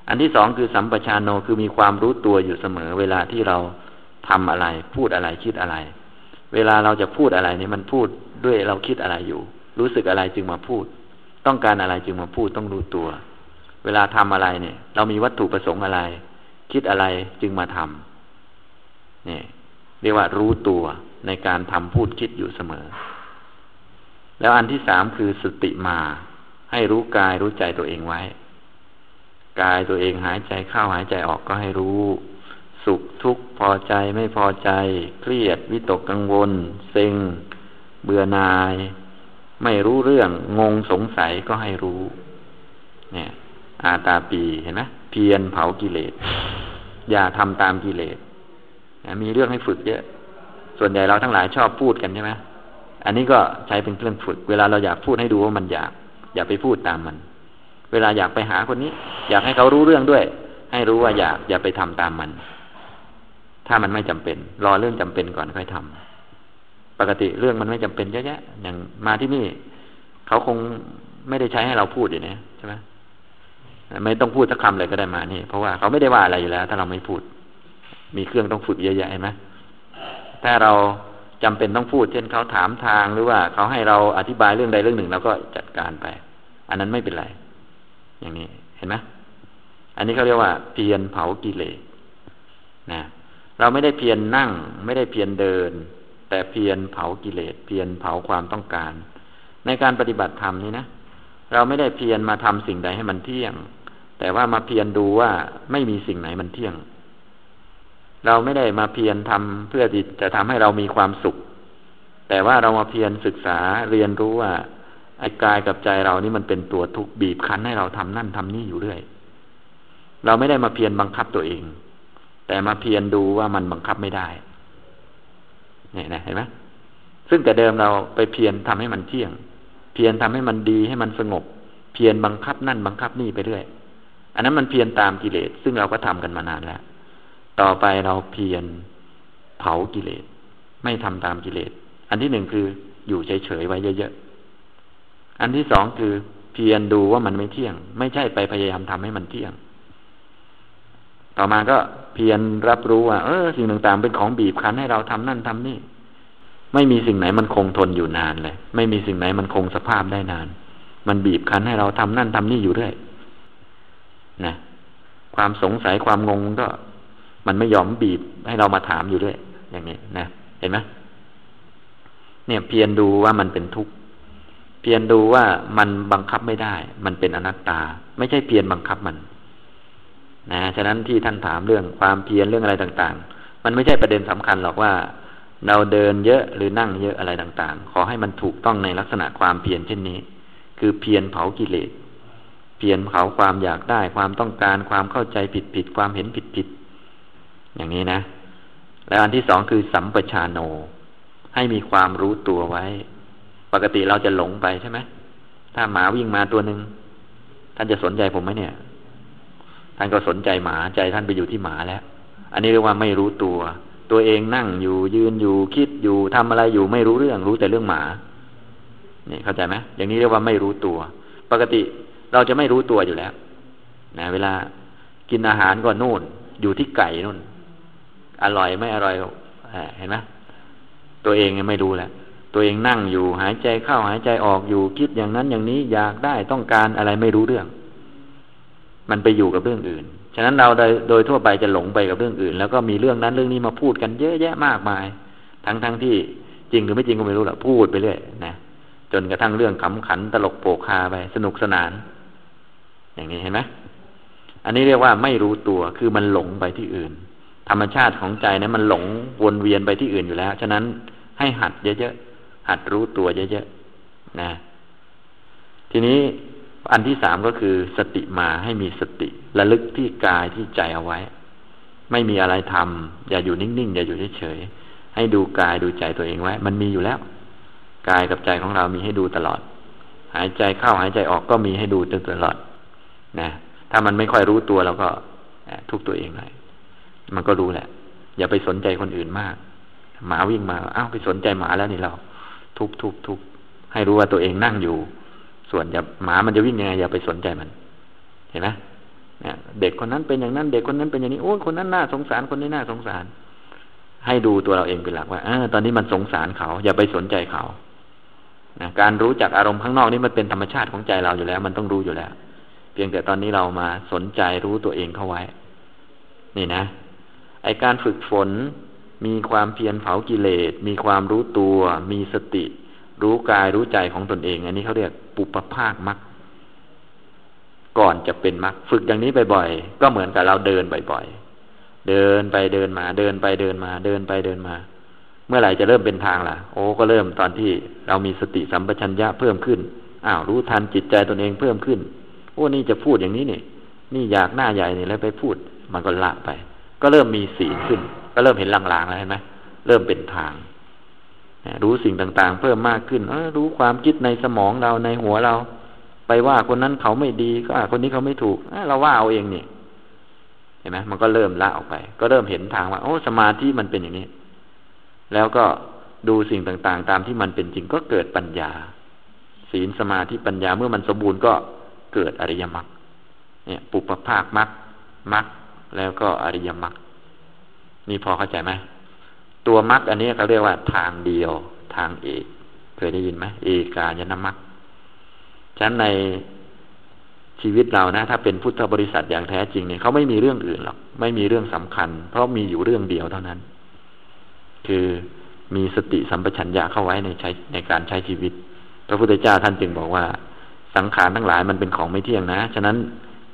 อันที่สองคือสัมปชานโนคือมีความรู้ตัวอยู่เสมอเวลาที่เราทำอะไร พูดอะไรคิดอะไร เวลาเราจะพูดอะไรนี่มันพูดด้วยเราคิดอะไรอยู่ รู้สึกอะไรจึงมาพูด ต้องการอะไรจึงมาพูดต้องรู้ตัว เวลาทำอะไรเนี่ย เรามีวัตถุประสงค์อะไร คิดอะไรจึงมาทำนี่ยเรียกว่ารู้ตัวในการทำพูดคิดอยู่เสมอ แล้วอันที่สามคือสติมา ให้รู้กายรู้ใจตัวเองไว้ กายตัวเองหายใจเข้าหายใจออกก็ให้รู้ สุขทุกข์พอใจไม่พอใจ เครียดวิตกกังวล เซ็ง เบื่อนาย ไม่รู้เรื่องงงสงสัยก็ให้รู้ เนี่ย อาตาปีเห็นไหมเพียรเผากิเลส อย่าทำตามกิเลสมีเรื่องให้ฝึกเยอะ ส่วนใหญ่เราทั้งหลายชอบพูดกันใช่ไหมอันนี้ก็ใช้เป็นเครื่องฝึก เวลาเราอยากพูดให้ดูว่ามันอยาก อย่าไปพูดตามมัน เวลาอยากไปหาคนนี้ อยากให้เขารู้เรื่องด้วย ให้รู้ว่าอยากอย่าไปทำตามมัน ถ้ามันไม่จำเป็น รอเรื่องจำเป็นก่อนค่อยทำปกติเรื่องมันไม่จำเป็นเยอะแยะ อย่างมาที่นี่ เขาคงไม่ได้ใช้ให้เราพูดอย่างนี้ใช่ไหมไม่ต้องพูดสักคำเลยก็ได้มานี่ เพราะว่าเขาไม่ได้ว่าอะไรอยู่แล้ว ถ้าเราไม่พูด มีเครื่องต้องฝึกเยอะแยะไหมถ้าเราจำเป็นต้องพูด เช่นเขาถามทางหรือว่าเขาให้เราอธิบายเรื่องใดเรื่องหนึ่งเราก็จัดการไป อันนั้นไม่เป็นไร อย่างนี้เห็นไหมอันนี้เขาเรียกว่าเพียนเผากิเลสนะ เราไม่ได้เพียนนั่ง ไม่ได้เพียนเดิน แต่เพียนเผากิเลสเพียนเผาความต้องการ ในการปฏิบัติธรรมนี้นะเราไม่ได้เพียนมาทำสิ่งใดให้มันเที่ยง แต่ว่ามาเพียนดูว่าไม่มีสิ่งไหนมันเที่ยง เราไม่ได้มาเพียรทำเพื่อที่จะทำให้เรามีความสุข แต่ว่าเรามาเพียรศึกษาเรียนรู้ว่าไอ้กายกับใจเรานี่มันเป็นตัวทุกบีบคั้นให้เราทำนั่นทำนี่อยู่เรื่อย เราไม่ได้มาเพียรบังคับตัวเอง แต่มาเพียรดูว่ามันบังคับไม่ได้เนี่ยนะเห็นไหมซึ่งแต่เดิมเราไปเพียรทำให้มันเที่ยง เพียรทำให้มันดีให้มันสงบ เพียรบังคับนั่นบังคับนี่ไปเรื่อยอันนั้นมันเพียรตามกิเลส ซึ่งเราก็ทำกันมานานแล้วต่อไปเราเพียรเผากิเลส ไม่ทำตามกิเลส อันที่หนึ่งคืออยู่เฉยๆไว้เยอะๆอันที่สองคือเพียรดูว่ามันไม่เที่ยง ไม่ใช่ไปพยายามทำให้มันเที่ยง ต่อมาก็เพียรรับรู้ว่า เออ สิ่งต่างๆเป็นของบีบคั้นให้เราทำนั่นทำนี่ ไม่มีสิ่งไหนมันคงทนอยู่นานเลย ไม่มีสิ่งไหนมันคงสภาพได้นาน มันบีบคั้นให้เราทำนั่นทำนี่อยู่เรื่อยนะความสงสัยความงงก็ มันไม่ยอมบีบให้เรามาถามอยู่ด้วยอย่างนี้นะเห็นไหมเนี่ยเพียรดูว่ามันเป็นทุกข์เพียรดูว่ามันบังคับไม่ได้ มันเป็นอนัตตา ไม่ใช่เพียรบังคับมัน นะฉะนั้นที่ท่านถามเรื่องความเพียรเรื่องอะไรต่างๆ มันไม่ใช่ประเด็นสำคัญหรอกว่า เราเดินเยอะหรือนั่งเยอะอะไรต่างๆ ขอให้มันถูกต้องในลักษณะความเพียรเช่นนี้ คือเพียรเผากิเลสเพียรเผาความอยากได้ความต้องการความเข้าใจผิดผิดความเห็นผิดผิดอย่างนี้นะ แล้วอันที่สองคือสัมปชานโน ให้มีความรู้ตัวไว้ ปกติเราจะหลงไปใช่ไหมถ้าหมาวิ่งมาตัวหนึ่งท่านจะสนใจผมไหมเนี่ย ท่านก็สนใจหมาใจท่านไปอยู่ที่หมาแล้ว อันนี้เรียกว่าไม่รู้ตัว ตัวเองนั่งอยู่ยืนอยู่คิดอยู่ทำอะไรอยู่ไม่รู้เรื่องรู้แต่เรื่องหมานี่เข้าใจไหมอย่างนี้เรียกว่าไม่รู้ตัว ปกติเราจะไม่รู้ตัวอยู่แล้วนะเวลากินอาหารก็นู่น อยู่ที่ไก่นู่น อร่อยไม่อร่อยเห็นไหมตัวเองยังไม่รู้แหละ ตัวเองนั่งอยู่หายใจเข้าหายใจออกอยู่คิดอย่างนั้นอย่างนี้อยากได้ต้องการอะไรไม่รู้เรื่อง มันไปอยู่กับเรื่องอื่น ฉะนั้นเราโดยโดยทั่วไปจะหลงไปกับเรื่องอื่น แล้วก็มีเรื่องนั้นเรื่องนี้มาพูดกันเยอะแยะมากมาย ทั้งทั้งที่จริงหรือไม่จริงก็ไม่รู้แหละพูดไปเรื่อยนะจนกระทั่งเรื่องขำขันตลกโปกฮาไปสนุกสนาน อย่างนี้เห็นไหมอันนี้เรียกว่าไม่รู้ตัวคือมันหลงไปที่อื่น ธรรมชาติของใจนะมันหลงวนเวียนไปที่อื่นอยู่แล้ว ฉะนั้นให้หัดเยอะๆหัดรู้ตัวเยอะๆนะ ทีนี้ อันที่สามก็คือสติมาให้มีสติ ระลึกที่กายที่ใจเอาไว้ ไม่มีอะไรทำอย่าอยู่นิ่งๆ อย่าอยู่เฉยๆ ให้ดูกายดูใจตัวเองไว้ มันมีอยู่แล้ว กายกับใจของเรามีให้ดูตลอด หายใจเข้าหายใจออกก็มีให้ดูตลอดนะถ้ามันไม่ค่อยรู้ตัวเราก็ทุกตัวเองเลยมันก็รู้แหละ อย่าไปสนใจคนอื่นมาก หมาวิ่งมาอ้าวไปสนใจหมาแล้วนี่เรา ทุบทุบทุบให้รู้ว่าตัวเองนั่งอยู่ ส่วนอย่าหมามันจะวิ่งยังไงอย่าไปสนใจมัน เห็นไหมเนี่ยเด็กคนนั้นเป็นอย่างนั้น เด็กคนนั้นเป็นอย่างนี้โอ้คนนั้นน่าสงสารคนนี้น่าสงสาร ให้ดูตัวเราเองเป็นหลักว่าอตอนนี้มันสงสารเขา อย่าไปสนใจเขานะการรู้จักอารมณ์ข้างนอกนี่มันเป็นธรรมชาติของใจเราอยู่แล้ว มันต้องรู้อยู่แล้ว เพียงแต่ตอนนี้เรามาสนใจรู้ตัวเองเข้าไว้ นี่นะไอการฝึกฝนมีความเพียรเผากิเลสมีความรู้ตัว มีสติ รู้กายรู้ใจของตนเอง อันนี้เขาเรียกปุปภาคมักก่อนจะเป็นมักฝึกอย่างนี้บ่อยๆก็เหมือนกับเราเดินบ่อยๆเดินไปเดินมา เดินไปเดินมา เดินไปเดินมา เมื่อไหร่จะเริ่มเป็นทางล่ะ โอ้ก็เริ่มตอนที่เรามีสติสัมปชัญญะเพิ่มขึ้นอ้าวรู้ทันจิตใจตนเองเพิ่มขึ้นโอ้นี่จะพูดอย่างนี้นี่นี่อยากหน้าใหญ่นี่แล้วไปพูด มันก็ละไป ก็เริ่มมีสีขึ้น ก็เริ่มเห็นลางๆแล้วเห็นไหมเริ่มเป็นทาง รู้สิ่งต่างๆ เพิ่มมากขึ้นรู้ความคิดในสมองเราในหัวเรา ไปว่าคนนั้นเขาไม่ดีก็คนนี้เขาไม่ถูกเราว่าเอาเองนี่เห็นไหมมันก็เริ่มละออกไป ก็เริ่มเห็นทางว่า โอ้สมาธิมันเป็นอย่างนี้ แล้วก็ดูสิ่งต่างๆ ตามที่มันเป็นจริงก็เกิดปัญญา ศีลสมาธิปัญญาเมื่อมันสมบูรณ์ก็เกิดอริยมรรคเนี่ยปุปภาคมรรคมรรคแล้วก็อริยมรรคนี่พอเข้าใจไหม ตัวมรรคอันนี้เขาเรียกว่าทางเดียวทางเอกเคยได้ยินไหมเอกายนมรรคฉะนั้นในชีวิตเรานะ ถ้าเป็นพุทธบริษัทอย่างแท้จริงเนี่ยเขาไม่มีเรื่องอื่นหรอกไม่มีเรื่องสำคัญ เพราะมีอยู่เรื่องเดียวเท่านั้น คือมีสติสัมปชัญญะเข้าไว้ในใช้ในการใช้ชีวิต พระพุทธเจ้าท่านจึงบอกว่า สังขารทั้งหลายมันเป็นของไม่เที่ยงนะ ฉะนั้น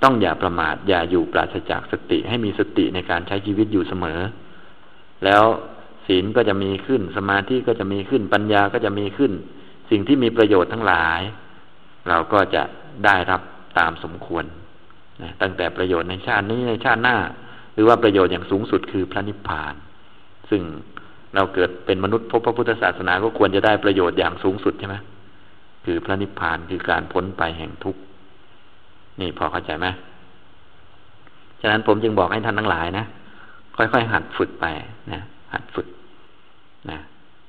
ต้องอย่าประมาทอย่าอยู่ปราศจากสติให้มีสติในการใช้ชีวิตอยู่เสมอ แล้ว ศีลก็จะมีขึ้น สมาธิก็จะมีขึ้น ปัญญาก็จะมีขึ้น สิ่งที่มีประโยชน์ทั้งหลาย เราก็จะได้รับตามสมควรนะตั้งแต่ประโยชน์ในชาตินี้ในชาติหน้า หรือว่าประโยชน์อย่างสูงสุดคือพระนิพพาน ซึ่งเราเกิดเป็นมนุษย์พบพระพุทธศาสนาก็ควรจะได้ประโยชน์อย่างสูงสุดใช่ไหมคือพระนิพพานคือการพ้นไปแห่งทุกข์นี่พอเข้าใจไหมฉะนั้นผมจึงบอกให้ท่านทั้งหลายนะค่อยๆหัดฝึกไปนะ หัดฝึกนะ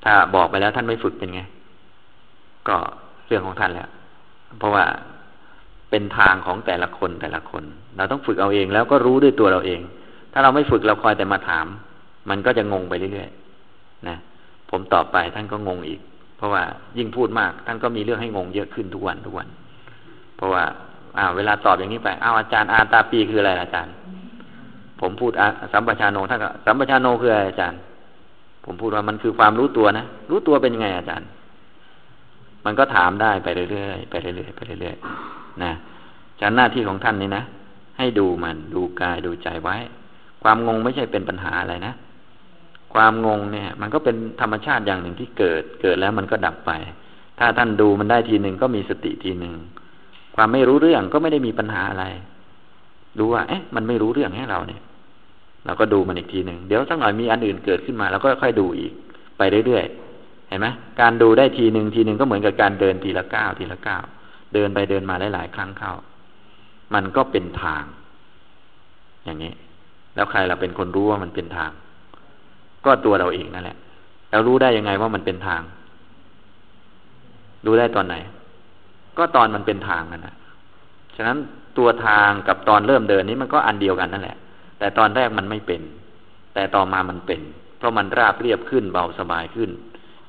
ถ้าบอกไปแล้วท่านไม่ฝึกเป็นไง ก็เรื่องของท่านแล้ว เพราะว่าเป็นทางของแต่ละคนแต่ละคน เราต้องฝึกเอาเองแล้วก็รู้ด้วยตัวเราเอง ถ้าเราไม่ฝึกเราคอยแต่มาถาม มันก็จะงงไปเรื่อยๆนะผมตอบไปท่านก็งงอีก เพราะว่ายิ่งพูดมาก ท่านก็มีเรื่องให้งงเยอะขึ้นทุกวันทุกวัน เพราะว่าอ้าวเวลาตอบอย่างนี้ไปอ้าวอาจารย์อาตาปีคืออะไรอาจารย์ ผมพูดสัมปชานโนท่านก็สัมปชานโนคืออะไรอาจารย์ ผมพูดว่ามันคือความรู้ตัวนะ รู้ตัวเป็นยังไงอาจารย์ มันก็ถามได้ไปเรื่อยๆไปเรื่อยๆไปเรื่อยๆนะจากหน้าที่ของท่านนี่นะ ให้ดูมันดูกายดูใจไว้ ความงงไม่ใช่เป็นปัญหาอะไรนะ ความงงเนี่ย มันก็เป็นธรรมชาติอย่างหนึ่งที่เกิด เกิดแล้วมันก็ดับไป ถ้าท่านดูมันได้ทีหนึ่งก็มีสติทีหนึ่ง ความไม่รู้เรื่องก็ไม่ได้มีปัญหาอะไร ดูว่า เอ๊ะ มันไม่รู้เรื่องให้เราเนี่ย เราก็ดูมันอีกทีหนึ่งเดี๋ยวสักหน่อยมีอันอื่นเกิดขึ้นมาเราก็ค่อยดูอีกไปเรื่อยๆเห็นไหมการดูได้ทีหนึ่งทีหนึ่งก็เหมือนกับการเดินทีละก้าวทีละก้าวเดินไปเดินมาหลายๆครั้งเข้า มันก็เป็นทาง อย่างนี้ แล้วใครเราเป็นคนรู้ว่ามันเป็นทาง ก็ตัวเราเองนั่นแหละแล้วรู้ได้ยังไงว่ามันเป็นทาง รู้ได้ตอนไหน ก็ตอนมันเป็นทางนั่นแหละฉะนั้นตัวทางกับตอนเริ่มเดินนี้มันก็อันเดียวกันนั่นแหละ แต่ตอนแรกมันไม่เป็น แต่ต่อมามันเป็น เพราะมันราบเรียบขึ้นเบาสบายขึ้น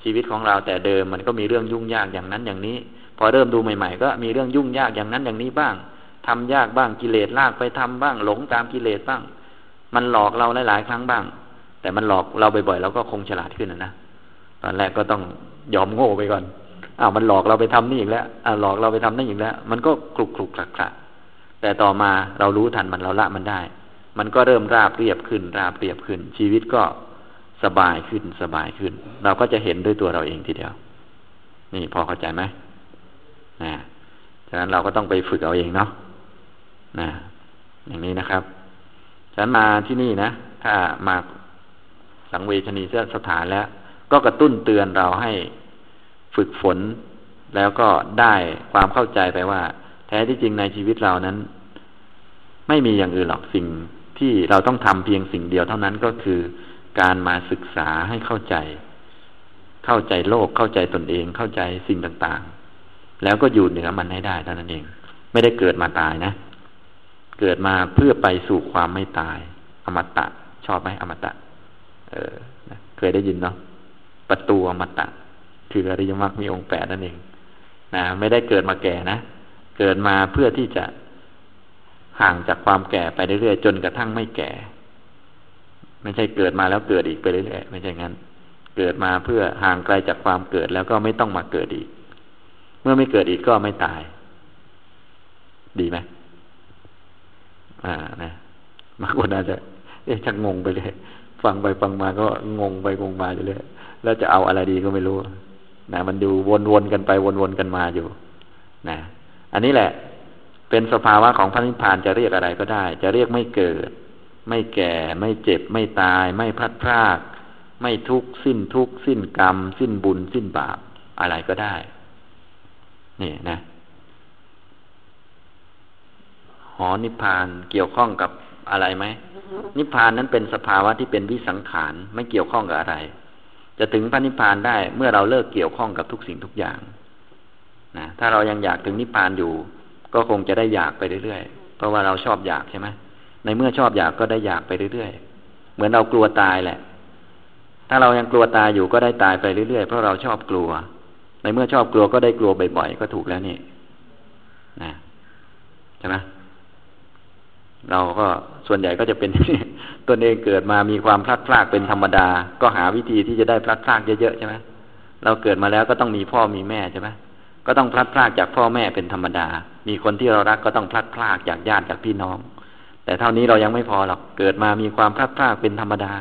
ชีวิตของเราแต่เดิมมันก็มีเรื่องยุ่งยากอย่างนั้นอย่างนี้ พอเริ่มดูใหม่ ๆ ก็มีเรื่องยุ่งยากอย่างนั้นอย่างนี้บ้างทำยากบ้างกิเลสลากไปทำบ้าง หลงตามกิเลสบ้าง มันหลอกเราหลายๆครั้งบ้าง แต่มันหลอกเราบ่อยๆเราก็คงฉลาดขึ้นนะตอนแรกก็ต้องยอมโง่ไปก่อนอ้าวมันหลอกเราไปทำนี่อีกแล้วอ้าวหลอกเราไปทำนั่นอีกแล้ว มันก็คลุกคลุกคลักคลักแต่ต่อมาเรารู้ทันมันเราละมันได้ มันก็เริ่มราบเรียบขึ้น ราบเรียบขึ้น ชีวิตก็สบายขึ้นสบายขึ้น เราก็จะเห็นด้วยตัวเราเองทีเดียว นี่พอเข้าใจไหมนะฉะนั้นเราก็ต้องไปฝึกเอาเองเนาะนะอย่างนี้นะครับฉะนั้นมาที่นี่นะถ้ามาสังเวชนีเสสถานแล้ว ก็กระตุ้นเตือนเราให้ฝึกฝน แล้วก็ได้ความเข้าใจไปว่า แท้ที่จริงในชีวิตเรานั้น ไม่มีอย่างอื่นหรอกสิ่ง ที่เราต้องทำเพียงสิ่งเดียวเท่านั้นก็คือ การมาศึกษาให้เข้าใจ เข้าใจโลกเข้าใจตนเอง เข้าใจสิ่งต่างๆ แล้วก็อยู่เหนือมันให้ได้เท่านั้นเอง ไม่ได้เกิดมาตายนะ เกิดมาเพื่อไปสู่ความไม่ตาย อมตะ ชอบไหมอมตะ เออเคยได้ยินเนาะประตูอมตะ คืออริยมรรคมีองค์แปดนั่นเองนะไม่ได้เกิดมาแก่นะ เกิดมาเพื่อที่จะ ห่างจากความแก่ไปเรื่อยๆจนกระทั่งไม่แก่ ไม่ใช่เกิดมาแล้วเกิดอีกไปเรื่อยๆไม่ใช่งั้น เกิดมาเพื่อห่างไกลจากความเกิดแล้วก็ไม่ต้องมาเกิดอีก เมื่อไม่เกิดอีกก็ไม่ตาย ดีไหมอ่านะบางคนอาจจะเอ๊ะชักงงไปเลยฟังไปฟังมาก็งงไปงงมาอยู่เลยแล้วจะเอาอะไรดีก็ไม่รู้นะมันดูวนๆกันไปวนๆกันมาอยู่ นะ อันนี้แหละ เป็นสภาวะของพระนิพพานจะเรียกอะไรก็ได้ จะเรียกไม่เกิด ไม่แก่ ไม่เจ็บ ไม่ตาย ไม่พลัดพราก ไม่ทุกข์สิ้นทุกข์สิ้นกรรม สิ้นบุญ สิ้นบาปอะไรก็ได้ นี่นะหอนิพพานเกี่ยวข้องกับอะไรไหมนิพพานนั้นเป็นสภาวะที่เป็นวิสังขารไม่เกี่ยวข้องกับอะไร จะถึงพระนิพพานได้เมื่อเราเลิกเกี่ยวข้องกับทุกสิ่งทุกอย่างนะถ้าเรายังอยากถึงนิพพานอยู่ ก็คงจะได้อยากไปเรื่อยๆ เพราะว่าเราชอบอยากใช่ไหมในเมื่อชอบอยากก็ได้อยากไปเรื่อยๆ เหมือนเรากลัวตายแหละ ถ้าเรายังกลัวตายอยู่ก็ได้ตายไปเรื่อยๆ เพราะเราชอบกลัว ในเมื่อชอบกลัวก็ได้กลัวบ่อยๆ ก็ถูกแล้วนี่นะใช่ไหมเราก็ส่วนใหญ่ก็จะเป็นตนเองเกิดมามีความพลัดพรากเป็นธรรมดา ก็หาวิธีที่จะได้พลัดพรากเยอะๆใช่ไหมเราเกิดมาแล้วก็ต้องมีพ่อมีแม่ใช่ไหม ก็ต้องพลัดพรากจากพ่อแม่เป็นธรรมดา มีคนที่เรารักก็ต้องพลัดพรากจากญาติจากพี่น้อง แต่เท่านี้เรายังไม่พอหรอก เกิดมามีความพลัดพรากเป็นธรรมดา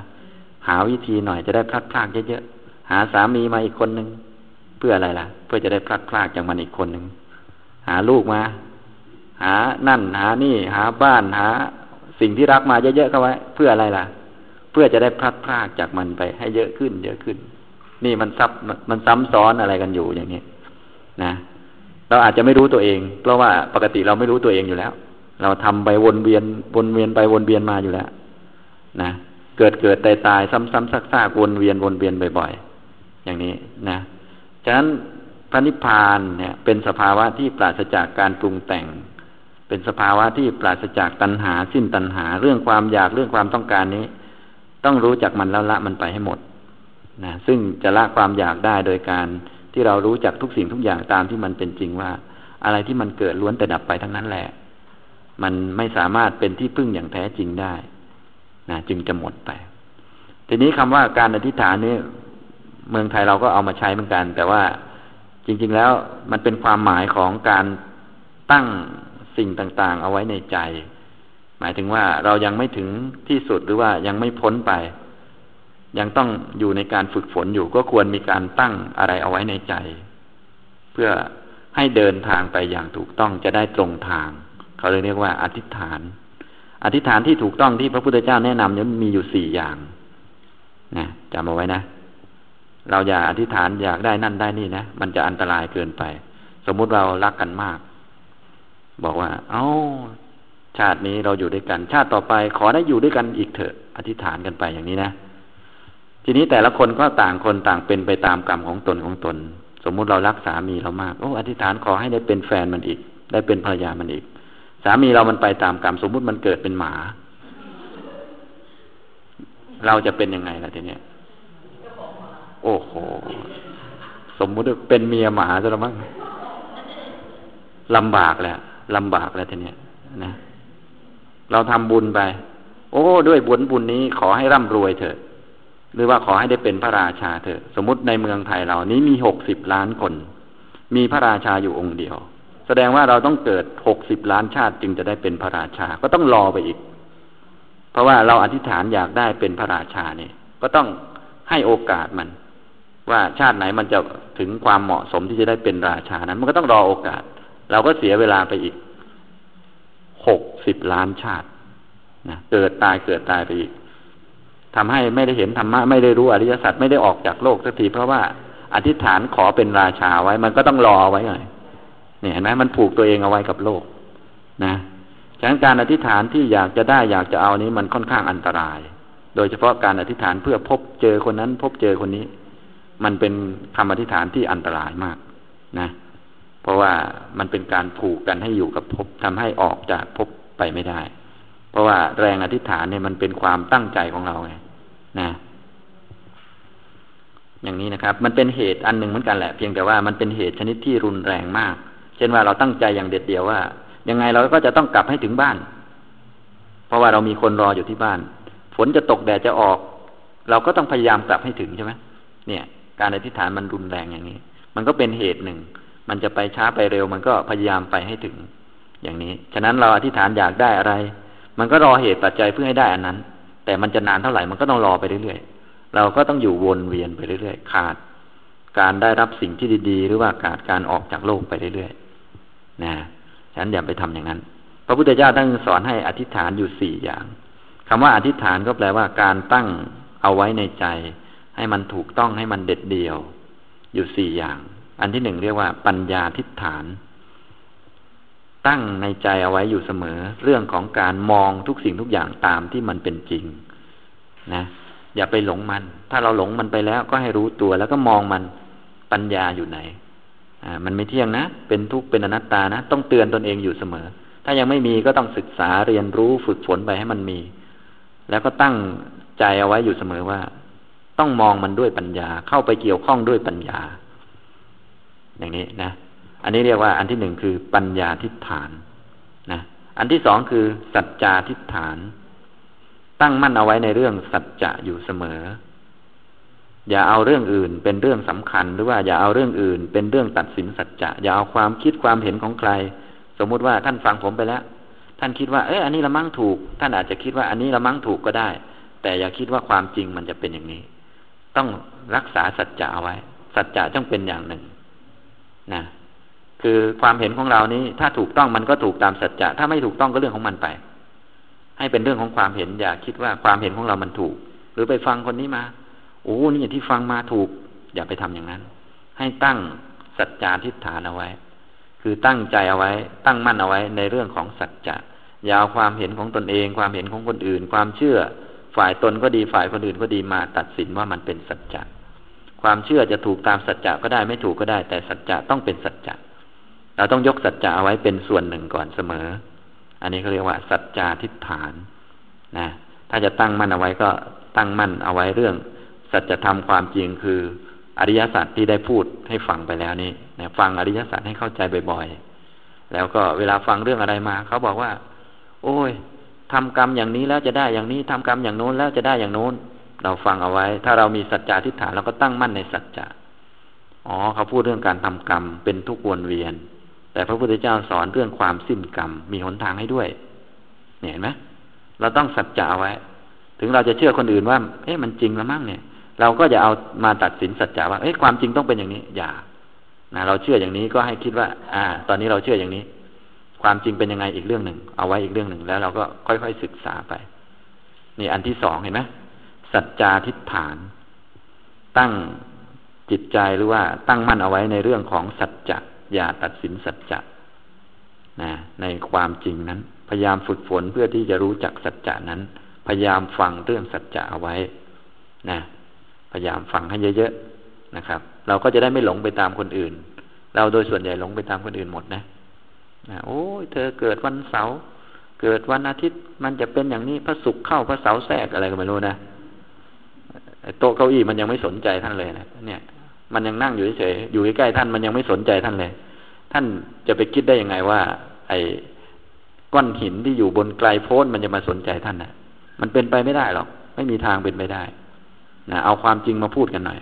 หาวิธีหน่อยจะได้พลัดพรากเยอะๆ หาสามีมาอีกคนหนึ่งเพื่ออะไรล่ะ เพื่อจะได้พลัดพรากจากมันอีกคนหนึ่ง หาลูกมา หานั่น หานี่ หาบ้านหา สิ่งที่รักมาเยอะๆเข้าไว้ เพื่ออะไรล่ะ เพื่อจะได้พลัดพรากจากมันไปให้เยอะขึ้น เยอะขึ้น นี่มันซับมันซ้ำซ้อนอะไรกันอยู่อย่างนี้ นะเราอาจจะไม่รู้ตัวเอง เพราะว่าปกติเราไม่รู้ตัวเองอยู่แล้ว เราทำไปวนเวียนวนเวียนไปวนเวียนมาอยู่แล้ว นะเกิดเกิดตายตายซ้ำซ้ำซักซากวนเวียนวนเวียนบ่อย ๆ อย่างนี้นะฉะนั้นพระนิพพานเนี่ย เป็นสภาวะที่ปราศจากการปรุงแต่ง เป็นสภาวะที่ปราศจากตัณหา สิ้นตัณหา เรื่องความอยากเรื่องความต้องการนี้ ต้องรู้จักมันแล้วละมันไปให้หมดนะซึ่งจะละความอยากได้โดยการ ที่เรารู้จักทุกสิ่งทุกอย่างตามที่มันเป็นจริงว่า อะไรที่มันเกิดล้วนแต่ดับไปทั้งนั้นแหละ มันไม่สามารถเป็นที่พึ่งอย่างแท้จริงได้นะจึงจะหมดไป ทีนี้คำว่าการอธิษฐานนี้เมืองไทยเราก็เอามาใช้เหมือนกัน แต่ว่าจริง ๆแล้วมันเป็นความหมายของการตั้งสิ่งต่างๆ เอาไว้ในใจ หมายถึงว่าเรายังไม่ถึงที่สุดหรือว่ายังไม่พ้นไป ยังต้องอยู่ในการฝึกฝนอยู่ก็ควรมีการตั้งอะไรเอาไว้ในใจ เพื่อให้เดินทางไปอย่างถูกต้องจะได้ตรงทาง เขาเลยเรียกว่า อธิษฐาน อธิษฐานที่ถูกต้องที่พระพุทธเจ้าแนะนำเนี่ยมีอยู่สี่อย่างนะจำเอาไว้นะ เราอย่าอธิษฐานอยากได้นั่นได้นี่นะมันจะอันตรายเกินไป สมมุติเรารักกันมาก บอกว่า เอา้าชาตินี้เราอยู่ด้วยกัน ชาติต่อไปขอได้อยู่ด้วยกันอีกเถอะ อธิษฐานกันไปอย่างนี้นะ ทีนี้แต่ละคนก็ต่างคนต่างเป็นไปตามกรรมของตนของตน สมมุติเรารักสามีเรามากโอ้อธิษฐานขอให้ได้เป็นแฟนมันอีก ได้เป็นภรรยามันอีก สามีเรามันไปตามกรรมสมมุติมันเกิดเป็นหมา เราจะเป็นยังไงล่ะทีเนี้ยโอ้โหสมมุติเป็นเมียหมาจะละมั้งลำบากแหละลำบากแล้วทีเนี้ยนะ เราทำบุญไป โอ้ ด้วยบุญบุญนี้ขอให้ร่ำรวยเถอะ หรือว่าขอให้ได้เป็นพระราชาเถอะ สมมติในเมืองไทยเรานี้มีหกสิบล้านคน มีพระราชาอยู่องค์เดียว แสดงว่าเราต้องเกิดหกสิบล้านชาติจึงจะได้เป็นพระราชา ก็ต้องรอไปอีก เพราะว่าเราอธิษฐานอยากได้เป็นพระราชาเนี่ย ก็ต้องให้โอกาสมัน ว่าชาติไหนมันจะถึงความเหมาะสมที่จะได้เป็นราชานั้น มันก็ต้องรอโอกาส เราก็เสียเวลาไปอีกหกสิบล้านชาตินะเกิดตายเกิดตายไปอีก ทำให้ไม่ได้เห็นธรรมะไม่ได้รู้อริยสัจไม่ได้ออกจากโลกสักทีเพราะว่าอธิษฐานขอเป็นราชาไว้ มันก็ต้องรอไว้หน่อยเนี่ยเห็นไหมมันผูกตัวเองเอาไว้กับโลก นะฉะนั้นการอธิษฐานที่อยากจะได้อยากจะเอานี้มันค่อนข้างอันตราย โดยเฉพาะการอธิษฐานเพื่อพบเจอคนนั้น พบเจอคนนี้ มันเป็นคำอธิษฐานที่อันตรายมาก นะ เพราะว่ามันเป็นการผูกกันให้อยู่กับภพทำให้ออกจากภพไปไม่ได้ เพราะว่าแรงอธิษฐานเนี่ยมันเป็นความตั้งใจของเราไง นะอย่างนี้นะครับ มันเป็นเหตุอันหนึ่งเหมือนกันแหละ เพียงแต่ว่ามันเป็นเหตุชนิดที่รุนแรงมาก เช่นว่าเราตั้งใจอย่างเด็ดเดียวว่า ยังไงเราก็จะต้องกลับให้ถึงบ้าน เพราะว่าเรามีคนรออยู่ที่บ้าน ฝนจะตกแดดจะออก เราก็ต้องพยายามกลับให้ถึงใช่ไหมเนี่ย การอธิษฐานมันรุนแรงอย่างนี้ มันก็เป็นเหตุหนึ่ง มันจะไปช้าไปเร็ว มันก็พยายามไปให้ถึง อย่างนี้ ฉะนั้นเราอธิษฐานอยากได้อะไร มันก็รอเหตุปัจจัยเพื่อให้ได้อันนั้น แต่มันจะนานเท่าไหร่มันก็ต้องรอไปเรื่อยๆ เราก็ต้องอยู่วนเวียนไปเรื่อยๆ ขาด การได้รับสิ่งที่ดีๆ หรือว่าขาดการออกจากโลกไปเรื่อยๆ นะฉะนั้นอย่าไปทำอย่างนั้น พระพุทธเจ้าท่านสอนให้อธิษฐานอยู่สี่อย่างคำว่าอธิษฐานก็แปลว่าการตั้งเอาไว้ในใจ ให้มันถูกต้องให้มันเด็ดเดี่ยว อยู่สี่อย่าง อันที่หนึ่งเรียกว่าปัญญาทิฏฐาน ตั้งในใจเอาไว้อยู่เสมอ เรื่องของการมองทุกสิ่งทุกอย่างตามที่มันเป็นจริง นะ อย่าไปหลงมัน ถ้าเราหลงมันไปแล้วก็ให้รู้ตัว แล้วก็มองมันปัญญาอยู่ไหน อ่า มันไม่เที่ยงนะ เป็นทุกข์เป็นอนัตตานะ ต้องเตือนตนเองอยู่เสมอ ถ้ายังไม่มีก็ต้องศึกษาเรียนรู้ฝึกฝนไปให้มันมี แล้วก็ตั้งใจเอาไว้อยู่เสมอว่า ต้องมองมันด้วยปัญญา เข้าไปเกี่ยวข้องด้วยปัญญา อย่างนี้นะ อันนี้เรียกว่าอันที่หนึ่งคือปัญญาทิฏฐานนะอันที่สองคือสัจจาทิฏฐาน ตั้งมั่นเอาไว้ในเรื่องสัจจะอยู่เสมอ อย่าเอาเรื่องอื่นเป็นเรื่องสำคัญ หรือว่าอย่าเอาเรื่องอื่น เป็นเรื่องตัดสินสัจจะอย่าเอาความคิดความเห็นของใคร สมมุติว่าท่านฟังผมไปแล้ว ท่านคิดว่าเอ้ยอันนี้ละมั่งถูก ท่านอาจจะคิดว่าอันนี้ละมั่งถูกก็ได้ แต่อย่าคิดว่าความจริงมันจะเป็นอย่างนี้ ต้องรักษาสัจจะเอาไว้ สัจจะต้องเป็นอย่างหนึ่ง นะ คือความเห็นของเรานี้ ถ้าถูกต้องมันก็ถูกตามสัจจะถ้าไม่ถูกต้องก็เรื่องของมันไป ให้เป็นเรื่องของความเห็นอย่าคิดว่าความเห็นของเรามันถูก หรือไปฟังคนนี้มาโอ้นี่ที่ฟังมาถูก อย่าไปทำอย่างนั้น ให้ตั้งสัจจาทิฏฐานเอาไว้ คือตั้งใจเอาไว้ ตั้งมั่นเอาไว้ในเรื่องของสัจจะอย่าเอาความเห็นของตนเอง ความเห็นของคนอื่น ความเชื่อฝ่ายตนก็ดีฝ่ายคนอื่นก็ดีมาตัดสินว่ามันเป็นสัจจะความเชื่อจะถูกตามสัจจะก็ได้ไม่ถูกก็ได้ แต่สัจจะต้องเป็นสัจจะ เราต้องยกสัจจะเอาไว้เป็นส่วนหนึ่งก่อนเสมอ อันนี้เขาเรียกว่าสัจจาทิฏฐานนะถ้าจะตั้งมั่นเอาไว้ก็ตั้งมั่นเอาไว้เรื่อง สัจธรรมความจริงคืออริยสัจที่ได้พูดให้ฟังไปแล้วนี่นะฟังอริยสัจให้เข้าใจบ่อยๆ แล้วก็เวลาฟังเรื่องอะไรมาเขาบอกว่า โอ้ยทำกรรมอย่างนี้แล้วจะได้อย่างนี้ทำกรรมอย่างโน้นแล้วจะได้อย่างโน้น เราฟังเอาไว้ ถ้าเรามีสัจจะทิฏฐานเราก็ตั้งมั่นในสัจจะอ๋อเขาพูดเรื่องการทำกรรมเป็นทุกวนเวียน แต่พระพุทธเจ้าสอนเรื่องความสิ้นกรรม มีหนทางให้ด้วยเห็นไหมเราต้องสัจจะเอาไว้ ถึงเราจะเชื่อคนอื่นว่าเอ๊ะมันจริงแล้วมั้งเนี่ย เราก็จะเอามาตัดสินสัจจะว่าเอ๊ะความจริงต้องเป็นอย่างนี้ อย่านะเราเชื่ออย่างนี้ก็ให้คิดว่า อ่า ตอนนี้เราเชื่ออย่างนี้ ความจริงเป็นยังไงอีกเรื่องหนึ่ง เอาไว้อีกเรื่องหนึ่งแล้วเราก็ค่อยๆศึกษาไป นี่อันที่สองเห็นไหมสัจจาทิฏฐาน ตั้งจิตใจหรือว่าตั้งมั่นเอาไว้ในเรื่องของสัจจะ อย่าตัดสินสัจจะนะในความจริงนั้น พยายามฝึกฝนเพื่อที่จะรู้จักสัจจะนั้น พยายามฟังเรื่องสัจจะเอาไว้นะพยายามฟังให้เยอะๆนะครับ เราก็จะได้ไม่หลงไปตามคนอื่น เราโดยส่วนใหญ่หลงไปตามคนอื่นหมดนะนะโอ้ยเธอเกิดวันเสาร์เกิดวันอาทิตย์มันจะเป็นอย่างนี้พระศุกร์เข้าพระเสาร์แทรกอะไรก็ไม่รู้นะโต๊ะเก้าอี้มันยังไม่สนใจท่านเลยนะเนี่ย มันยังนั่งอยู่เฉยอยู่ใกล้ๆท่านมันยังไม่สนใจท่านเลย ท่านจะไปคิดได้ยังไงว่า ไอ้ก้อนหินที่อยู่บนไกลโพ้นมันจะมาสนใจท่านนะมันเป็นไปไม่ได้หรอก ไม่มีทางเป็นไปได้นะเอาความจริงมาพูดกันหน่อย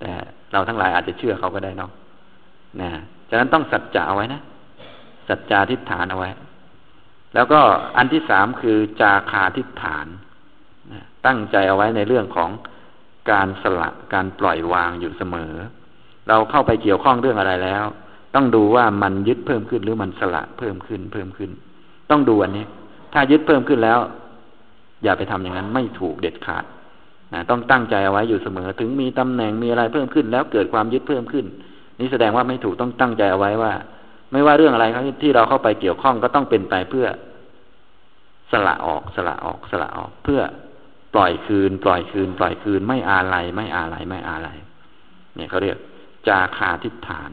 แต่เราทั้งหลายอาจจะเชื่อเขาก็ได้เนาะนะฉะนั้นต้องสัจจะเอาไว้นะสัจจาทิฏฐานเอาไว้ แล้วก็อันที่สามคือจาคาทิฏฐานตั้งใจเอาไว้ในเรื่องของ การสละการปล่อยวางอยู่เสมอ เราเข้าไปเกี่ยวข้องเรื่องอะไรแล้ว ต้องดูว่ามันยึดเพิ่มขึ้นหรือมันสละเพิ่มขึ้นเพิ่มขึ้น ต้องดูอันนี้ ถ้ายึดเพิ่มขึ้นแล้ว อย่าไปทำอย่างนั้นไม่ถูกเด็ดขาดนะต้องตั้งใจเอาไว้อยู่เสมอ ถึงมีตำแหน่งมีอะไรเพิ่มขึ้น แล้วเกิดความยึดเพิ่มขึ้น นี่แสดงว่าไม่ถูกต้องตั้งใจเอาไว้ว่า ไม่ว่าเรื่องอะไรที่เราเข้าไปเกี่ยวข้องก็ต้องเป็นไปเพื่อสละออกสละออกสละออกเพื่อ ปล่อยคืน ปล่อยคืน ปล่อยคืน ไม่อาลัยไม่อาลัยไม่อาลัยเนี่ยเขาเรียกจาคาทิฏฐาน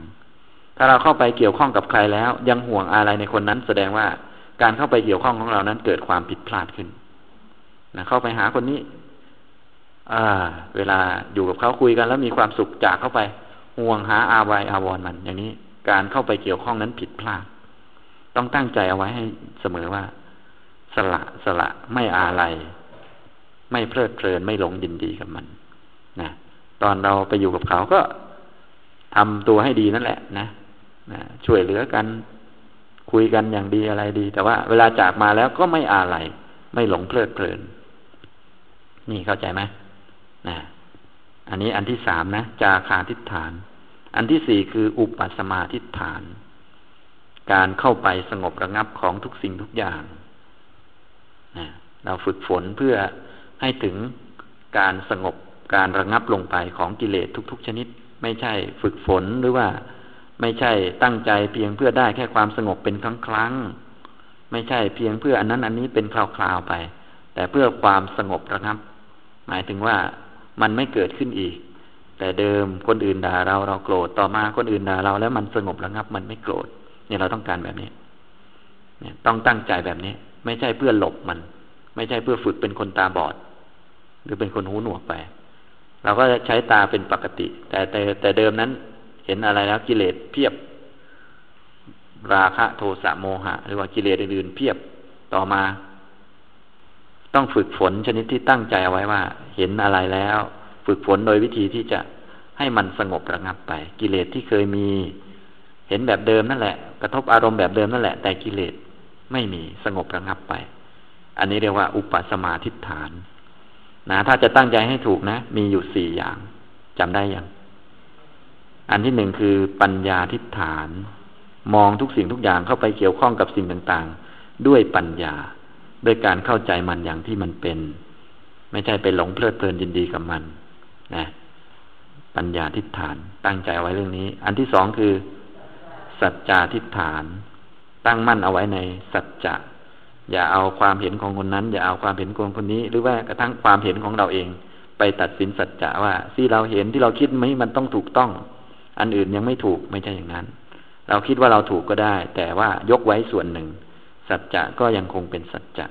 ถ้าเราเข้าไปเกี่ยวข้องกับใครแล้ว ยังห่วงอะไรในคนนั้น แสดงว่าการเข้าไปเกี่ยวข้องของเรานั้นเกิดความผิดพลาดขึ้นนะเข้าไปหาคนนี้ อ่า เวลาอยู่กับเขาคุยกัน แล้วมีความสุขจากเข้าไป ห่วงหาอาวายอาวรมัน อย่างนี้ การเข้าไปเกี่ยวข้องนั้นผิดพลาด ต้องตั้งใจเอาไว้ให้เสมอว่า สละสละไม่อาลัย ไม่เพลิดเพลินไม่หลงยินดีกับมันนะตอนเราไปอยู่กับเขาก็ทำตัวให้ดีนั่นแหละนะนะช่วยเหลือกัน คุยกันอย่างดีอะไรดี แต่ว่าเวลาจากมาแล้วก็ไม่อาลัยไม่หลงเพลิดเพลิน นี่เข้าใจไหมนะอันนี้อันที่สามนะจาคาทิฏฐาน อันที่สี่คืออุปสมาทิฏฐาน การเข้าไปสงบระงับของทุกสิ่งทุกอย่างนะเราฝึกฝนเพื่อ ให้ถึงการสงบการระงับลงไปของกิเลสทุก ๆ ชนิด ไม่ใช่ฝึกฝนหรือว่า ไม่ใช่ตั้งใจเพียงเพื่อได้แค่ความสงบเป็นครั้งครั้งไม่ใช่เพียงเพื่ออันนั้นอันนี้เป็นคราวๆไป แต่เพื่อความสงบระงับ หมายถึงว่ามันไม่เกิดขึ้นอีก แต่เดิมคนอื่นด่าเราเราโกรธต่อมาคนอื่นด่าเราแล้วมันสงบระงับ มันไม่โกรธเนี่ยเราต้องการแบบนี้เนี่ยต้องตั้งใจแบบนี้ ไม่ใช่เพื่อหลบมัน ไม่ใช่เพื่อฝึกเป็นคนตาบอด หรือเป็นคนหูหนวกไป เราก็จะใช้ตาเป็นปกติ แต่แต่แต่เดิมนั้น เห็นอะไรแล้วกิเลสเพียบ ราคะโทสะโมหะ หรือว่ากิเลสอื่นๆเพียบต่อมา ต้องฝึกฝนชนิดที่ตั้งใจเอาไว้ว่า เห็นอะไรแล้ว ฝึกฝนโดยวิธีที่จะให้มันสงบระงับไป กิเลสที่เคยมี เห็นแบบเดิมนั่นแหละ กระทบอารมณ์แบบเดิมนั่นแหละ แต่กิเลสไม่มีสงบระงับไป อันนี้เรียกว่า อุปสมาทิฏฐาน นะถ้าจะตั้งใจให้ถูกนะ มีอยู่สี่อย่างจำได้ยัง อันที่หนึ่งคือปัญญาทิฏฐาน มองทุกสิ่งทุกอย่างเข้าไปเกี่ยวข้องกับสิ่งต่างๆ ด้วยปัญญา ด้วยการเข้าใจมันอย่างที่มันเป็น ไม่ใช่ไปหลงเพลิดเพลินยินดีกับมันนะปัญญาทิฏฐานตั้งใจไว้เรื่องนี้ อันที่สองคือ สัจจาทิฏฐาน ตั้งมั่นเอาไว้ในสัจจะ อย่าเอาความเห็นของคนนั้น อย่าเอาความเห็นของคนนี้ หรือว่ากระทั่งความเห็นของเราเอง ไปตัดสินสัจจะว่าที่เราเห็นที่เราคิดไหมมันต้องถูกต้อง อันอื่นยังไม่ถูกไม่ใช่อย่างนั้น เราคิดว่าเราถูกก็ได้ แต่ว่ายกไว้ส่วนหนึ่ง สัจจะก็ยังคงเป็นสัจจะ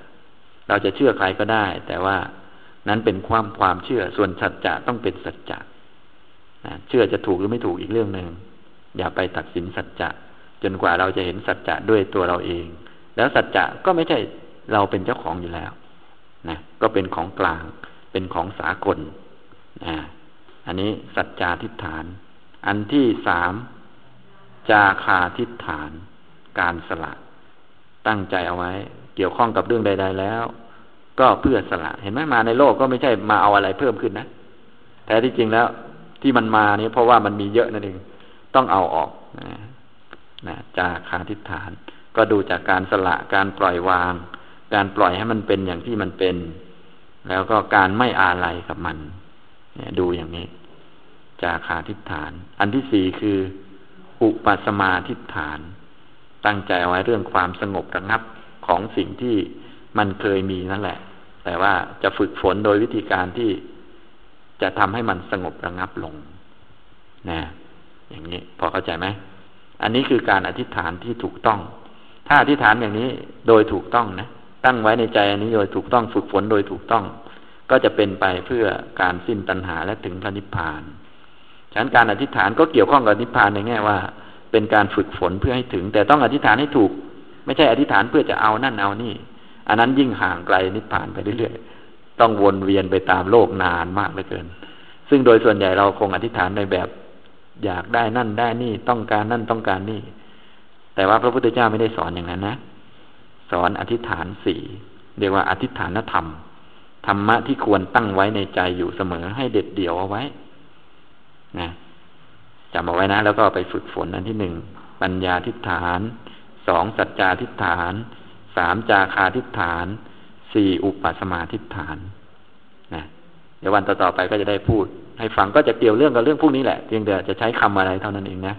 เราจะเชื่อใครก็ได้ แต่ว่านั้นเป็นความความเชื่อส่วนสัจจะต้องเป็นสัจจะเชื่อจะถูกหรือไม่ถูกอีกเรื่องหนึ่งอย่าไปตัดสินสัจจะจนกว่าเราจะเห็นสัจจะด้วยตัวเราเอง แล้วสัจจะก็ไม่ใช่เราเป็นเจ้าของอยู่แล้วนะก็เป็นของกลาง เป็นของสากลนะอันนี้สัจจาทิฏฐาน อันที่สามจาคาทิฏฐาน การสละ ตั้งใจเอาไว้ เกี่ยวข้องกับเรื่องใด ๆ แล้ว ก็เพื่อสละ เห็นไหมมาในโลกก็ไม่ใช่มาเอาอะไรเพิ่มขึ้นนะแต่ที่จริงแล้ว ที่มันมานี่เพราะว่ามันมีเยอะนั่นเองต้องเอาออกนะนะจาคาทิฏฐาน ก็ดูจากการสละการปล่อยวาง การปล่อยให้มันเป็นอย่างที่มันเป็น แล้วก็การไม่อาลัยกับมัน เนี่ยดูอย่างนี้ จาคาทิฏฐาน อันที่สี่คือ อุปสมาทิฏฐาน ตั้งใจไว้เรื่องความสงบระงับของสิ่งที่มันเคยมีนั่นแหละ แต่ว่าจะฝึกฝนโดยวิธีการที่จะทำให้มันสงบระงับลงนะอย่างนี้พอเข้าใจไหม อันนี้คือการอธิษฐานที่ถูกต้อง ถ้าอธิษฐานอย่างนี้โดยถูกต้องนะตั้งไว้ในใจอันนี้โดยถูกต้องฝึกฝนโดยถูกต้อง ก็จะเป็นไปเพื่อการสิ้นตัณหาและถึงพระนิพพานฉะนั้นการอธิษฐานก็เกี่ยวข้องกับนิพพานในแง่ว่า เป็นการฝึกฝนเพื่อให้ถึง แต่ต้องอธิษฐานให้ถูก ไม่ใช่อธิษฐานเพื่อจะเอานั่นเอานี่ อันนั้นยิ่งห่างไกลนิพพานไปเรื่อยๆต้องวนเวียนไปตามโลกนานมากเหลือเกิน ซึ่งโดยส่วนใหญ่เราคงอธิษฐานในแบบ อยากได้นั่นได้นี่ต้องการนั่นต้องการนี่ แต่ว่าพระพุทธเจ้าไม่ได้สอนอย่างนั้นนะ สอนอธิษฐานสี่เรียกว่าอธิษฐานธรรมธรรมะที่ควรตั้งไว้ในใจอยู่เสมอให้เด็ดเดี่ยวเอาไว้ นะจำเอาไว้นะ แล้วก็ไปฝึกฝนอันที่หนึ่งปัญญาทิฏฐานสองสัจจาทิฏฐานสามจาคาทิฏฐานสี่อุปสมาทิฏฐานนะเดี๋ยววันต่อๆไปก็จะได้พูด ให้ฟังก็จะเกี่ยวเรื่องกับเรื่องพวกนี้แหละเพียงแต่จะใช้คำอะไรเท่านั้นเองนะ